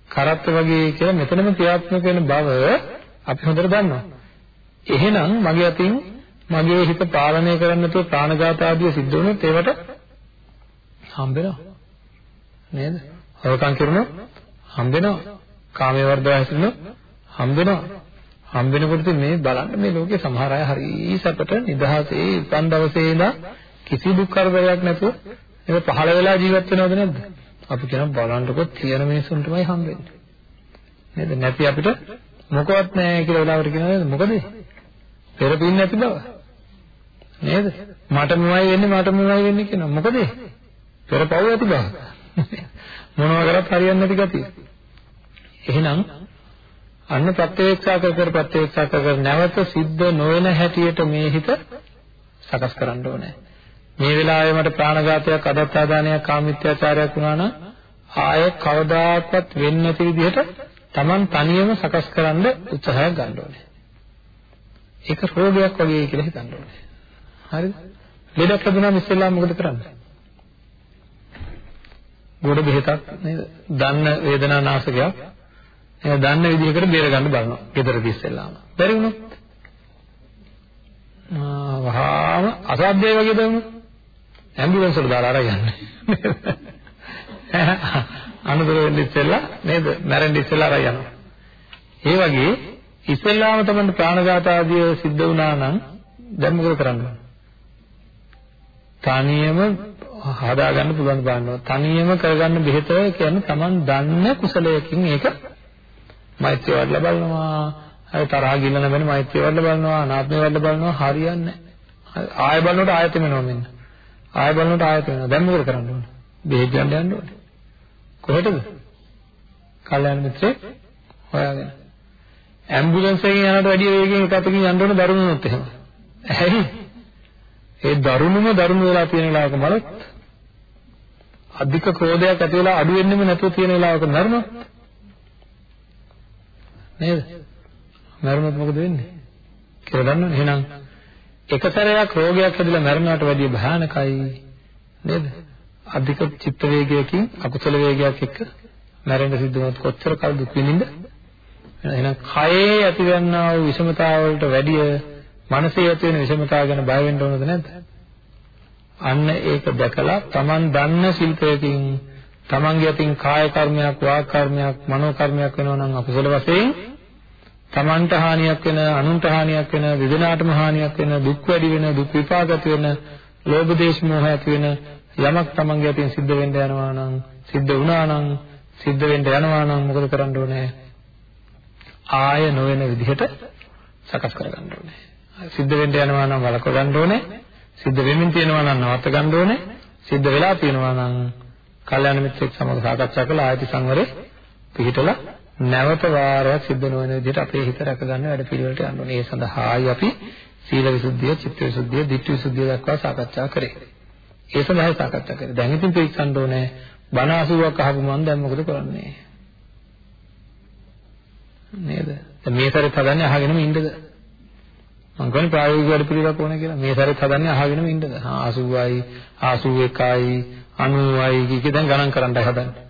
කරත්ත වගේ කියලා මෙතනම ක්‍රියාත්මක වෙන බව අපි හොඳට දන්නවා. එහෙනම් මගේ අතින් මගේ හිත පාලනය කරන්න නැතුව ප්‍රාණඝාත ආදිය සිද්ධ වුණොත් ඒවට හම්බෙනවා. නේද? හොරකම් කරනොත් හම්බෙනවා. කාමයේ වර්ධව හැසිරෙනොත් හම්බෙනවා. හම්බෙනකොට මේ බලන්න මේ ලෝකේ සමහර අය හරි සැපට නිදහසේ උපන් දවසේ ඉඳන් කිසි දුක් කරදරයක් නැතුව ඒක පහළ වෙලා ජීවත් වෙනවද නැද්ද? අපි කියන බලන්නකො තියෙන මිනිසුන්ටමයි හම්බෙන්නේ. නේද? නැති අපිට මොකවත් නැහැ කියලා වෙලාවට කියනවාද මොකද? පෙර පින් නැති බව. නේද? මට මොනවයි වෙන්නේ මට මොනවයි වෙන්නේ කියනවා. මොකද? පෙර පව් ඇති බව. මොනවා කරත් හරියන්නේ නැති ගතිය. එහෙනම් අන්න ප්‍රත්‍යක්ෂා කර කර ප්‍රත්‍යක්ෂා කර කර නැවත සිද්ධ නොවන හැටියට මේ හිත සකස් කරන්න ඕනේ. මේ වෙලාවේ මට ප්‍රාණඝාතයක් අදත්තාදානයක් කාමිත්‍යාචාරයක් වුණා නම් ආය කවදාකවත් වෙන්නේ නැති විදිහට Taman තනියම සකස් කරන්න උත්සාහයක් ගන්න ඕනේ. ඒක රෝගයක් වගේ කියලා හිතන්න ඕනේ. හරිද? ලෙඩක් ලැබුණාම ඉස්සෙල්ලා මොකද කරන්නේ? ගොඩ බෙහෙතක් නේද? දන්න වේදනා නාශකයක් එහෙනම් දන්න විදිහකට බේර ගන්න බලනවා. ගෙදරදී ඉස්සෙල්ලාම. බැරි වුණොත් ආ වහාම අසාධ්‍යයි වගේ දවුණොත් ඇම්බියුලන්ස් වල දාලා අරගෙන යන්නේ. *laughs* අනුතර වෙන්න ඉස්සෙල්ලා නේද? මැරෙන්න ඉස්සෙල්ලා අරගෙන යනවා. ඒ වගේ ඉස්සෙල්ලාම තමයි ප්‍රාණඝාත ආදිය සිද්ධ වුණා නම් දැන් මොකද කරන්නේ? තනියම හදාගන්න පුළුවන් බලනවා. තනියම කරගන්න බෙහෙත කියන්නේ Taman දන්න කුසලයකින් ඒක මෛත්‍රිය වඩලා බලනවා. අය තරහ ගිල්ලන වෙන මෛත්‍රිය වඩලා බලනවා. අනාත්මය වඩලා බලනවා. හරියන්නේ නැහැ. ආය බලනකොට ආයත වෙනවා මෙන්න. ආය බලනකොට ආයත වෙනවා. දැන් මොකද කරන්න ඕනේ? බෙහෙත් ගන්න යන්න ඕනේ. කොහෙටද? කල්‍යාණ මිත්‍රේ හොයාගෙන. ඇම්බුලන්ස් එකකින් යනට වැඩිය වේගෙන් එක අතකින් යන්න ඕනේ දරුණුනොත් එහෙම. ඇයි? ඒ දරුණුම දරුණු වෙලා තියෙන වෙලාවක මලොත් අධික ක්‍රෝධයක් ඇති වෙලා අඩු වෙන්නෙම නැතුව තියෙන වෙලාවක මරණොත් නේද? මරණොත් මොකද වෙන්නේ? කියලා දන්නවනේ. එහෙනම් එක සැරයක් රෝගයක් හැදිලා මරණයට වැඩිය භයානකයි නේද? අධික චිත්ත වේගයකින් අකුසල වේගයක් එක්ක මැරෙන්න සිද්ධ වුණොත් කොච්චර කල් දුක් විඳින්ද? එහෙනම් කයේ ඇතිවන්නා වූ විෂමතාවලට වැඩිය මනසේ ඇති වෙන විෂමතාව ගැන බය වෙන්න ඕනද නැද්ද? අන්න ඒක දැකලා Taman දන්න ශිල්පයකින් Tamanගේ අතින් කාය කර්මයක්, වාක් කර්මයක්, මනෝ කර්මයක් වෙනවා නම් අකුසල වශයෙන් Tamanට හානියක් වෙන, අනුන්ට හානියක් වෙන, විදනාටම හානියක් වෙන, දුක් වැඩි වෙන, දුක් විපාක ඇති වෙන, ලෝභ දේශ මොහ ඇති වෙන යමක් Tamanගේ අතින් සිද්ධ වෙන්න යනවා නම්, සිද්ධ වුණා නම්, සිද්ධ වෙන්න යනවා නම් මොකද කරන්න ඕනේ? ආය නොවන විදිහට සකස් කරගන්න ඕනේ. සිද්ධ වෙන්න යනවා නම් වළක්ව ගන්න ඕනේ. සිද්ධ වෙමින් තියෙනවා නම් නවත්ත ගන්න ඕනේ. සිද්ධ වෙලා තියෙනවා නම් කල්යාණ මිත්‍රෙක් සමග සාකච්ඡා කරලා ආයති සංවරේ පිළිහිටලා නැවත වාරයක් සිද්ධ නොවන විදිහට අපේ හිත රැක ගන්න වැඩ පිළිවෙලට යන්න ඕනේ. ඒ සඳහායි අපි සීල විසුද්ධිය, චිත්ත විසුද්ධිය, ධිට්ඨි විසුද්ධිය දක්වා සාකච්ඡා කරේ. ඒ සඳහායි සාකච්ඡා කරේ. දැන් ඉතින් පිළිස්සන්න ඕනේ බණ 80ක් අහපු මම දැන් මොකද කරන්නේ? නේද? මේ සැරේත් හදන්නේ අහගෙනම ඉන්නද? මම කියන්නේ ප්‍රායෝගික වැඩ පිළිවෙලක් ඕනේ කියලා. මේ සැරේත් හදන්නේ අහගෙනම ඉන්නද? 80යි, 81යි, 90යි කිය දැන් ගණන් කරන්නයි හදන්නේ.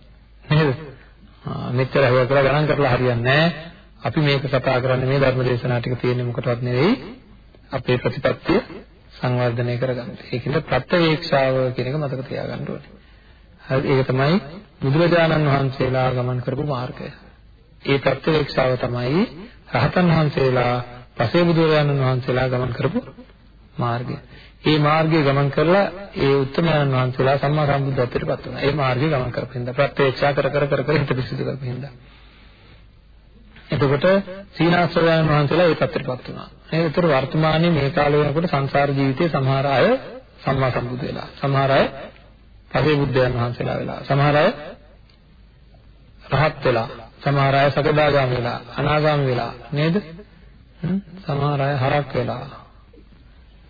නේද? මෙච්චර හොය කරලා ගණන් කරලා හරියන්නේ නැහැ. අපි මේක කතා කරන්නේ මේ ධර්ම දේශනා ටික තියෙන්නේ මොකටවත් නෙවෙයි. අපේ ප්‍රතිපත්තිය සංවර්ධනය කරගන්න. ඒකින්ද ප්‍රත්‍යවේක්ෂාව කියන එක මතක තියාගන්න ඕනේ. හරි ඒක තමයි බුදුරජාණන් වහන්සේලා ගමන් කරපු මාර්ගය. ඒ ප්‍රත්‍යවේක්ෂාව තමයි රහතන් වහන්සේලා පසේ බුදුරජාණන් වහන්සේලා ගමන් කරපු මාර්ගය. මේ මාර්ගයේ ගමන් කරලා ඒ උත්තමයන් වහන්සේලා සම්මා සම්බුද්ධත්වයට පත් වුණා. ඒ මාර්ගයේ ගමන් කරපින්ද ප්‍රත්‍යක්ෂා කර කර කර කර හිත පිසිදු කරපින්ද. එතකොට සීනාස්වරයන් වහන්සේලා ඒ පැත්තට පත් වුණා. ඒ උතර වර්තමානයේ මේ කාලේ වෙනකොට සංසාර ජීවිතයේ සමහර අය සම්මා සම්බුදු වෙලා. සමහර අය පසේ බුද්ධයන් වහන්සේලා වෙලා. සමහර අය රහත් වෙලා. සමහර අය සකදාගාමී වෙලා. අනාගාමී වෙලා. නේද? සමහර අය හරක් වෙලා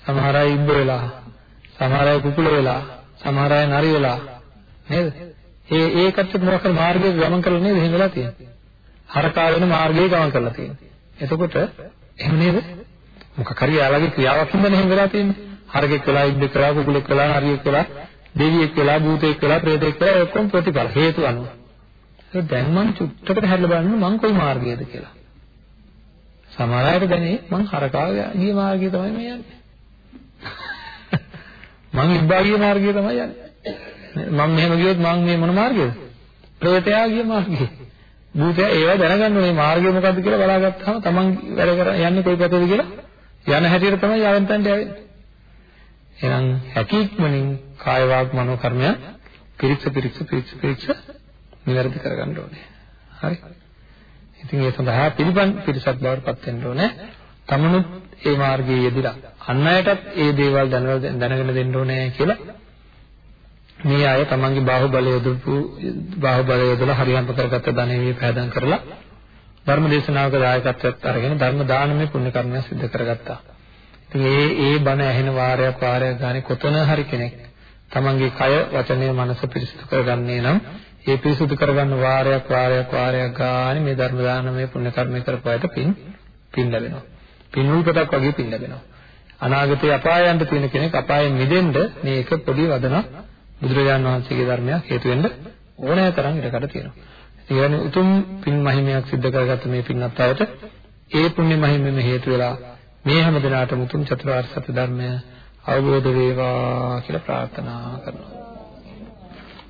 සමහර අය ඉබ්බ වෙලා සමහර අය කුකුල වෙලා සමහර අය නරි වෙලා නේද? ඒ ඒකට මොකක් හරි මාර්ගයක ගමන් කරලා නේද එහෙම වෙලා තියෙන්නේ? හරකා වෙන මාර්ගයේ ගමන් කරලා තියෙන්නේ. එතකොට එහෙම නේද? මොකක් හරි යාළගේ ක්‍රියාවක් හින්දානේ එහෙම වෙලා තියෙන්නේ? හරකෙක් වෙලා ඉබ්බෙක් වෙලා කුකුලෙක් වෙලා නරියෙක් වෙලා දෙවියෙක් වෙලා භූතයෙක් වෙලා ප්‍රේතෙක් වෙලා ඔක්කොම ප්‍රතිඵල හේතු අනුව. ඒක දැන් මම චුට්ටකට හැරලා බලන්න මං කොයි මාර්ගයේද කියලා. සමහර අයට දැනේ මං හරකා ගිය මාර්ගය තමයි මේ යන්නේ. මං ඉබ්බා ගිය මාර්ගය තමයි යන්නේ. මම මෙහෙම ගියොත් මං මේ මොන මාර්ගයද? ප්‍රේතයා ගිය මාර්ගය. භූතයා ඒවා දැනගන්න ඕනේ මාර්ගය මොකද්ද කියලා බලාගත්තාම තමන් වැඩ කර යන්නේ කොයි පැත්තද කියලා යන හැටියට තමයි යවෙන් තන්ට යවෙන්නේ. එහෙනම් හැකියක්මනින් කාය වාග් මනෝ කර්මය පිරික්ස පිරික්ස පිරික්ස පිරික්ස නිවැරදි කරගන්න ඕනේ. හරි. ඉතින් ඒ සඳහා පිළිපන් පිරිසක් බවට පත් වෙන්න ඕනේ. තමනුත් ඒ මාර්ගයේ යෙදিলা අන් අයටත් ඒ දේවල් දැනගෙන දෙන්න ඕනේ කියලා මේ අය තමන්ගේ බාහුවලය යොදපු බාහුවලය යොදලා හරියම්ප කරගත්ත ධනෙ වේ පෑදම් කරලා ධර්ම දේශනාවක දායකත්වයක් අරගෙන ධර්ම දානමය පුණ්‍ය කර්මයක් සිදු කරගත්තා. ඉතින් ඒ ඒ බණ ඇහෙන වාරයක් වාරයක් ගානේ කොතන හරි කෙනෙක් තමන්ගේ කය වචනය මනස පිරිසිදු කරගන්නේ නම් ඒ පිරිසිදු කරගන්න වාරයක් වාරයක් වාරයක් ගානේ මේ ධර්ම දානමය පුණ්‍ය කර්මය කරපුවාට පින් පින් ලැබෙනවා. පින් උල්පතක් වගේ පින් ලැබෙනවා. අනාගතේ අපායන්ට තියෙන කෙනෙක් අපායෙන් මිදෙන්න මේ එක පොඩි වදනක් බුදුරජාණන් වහන්සේගේ ධර්මයක් හේතු වෙන්න ඕනෑ තරම් ඉඩකඩ තියෙනවා. ඒ කියන්නේ උතුම් පින් මහිමයක් සිද්ධ කරගත්ත මේ පින්වත් අයට ඒ පුණ්‍ය මහිමෙම හේතු වෙලා මේ හැම දිනාටම උතුම් චතුරාර්ය සත්‍ය ධර්මය අවබෝධ වේවා කියලා ප්‍රාර්ථනා කරනවා.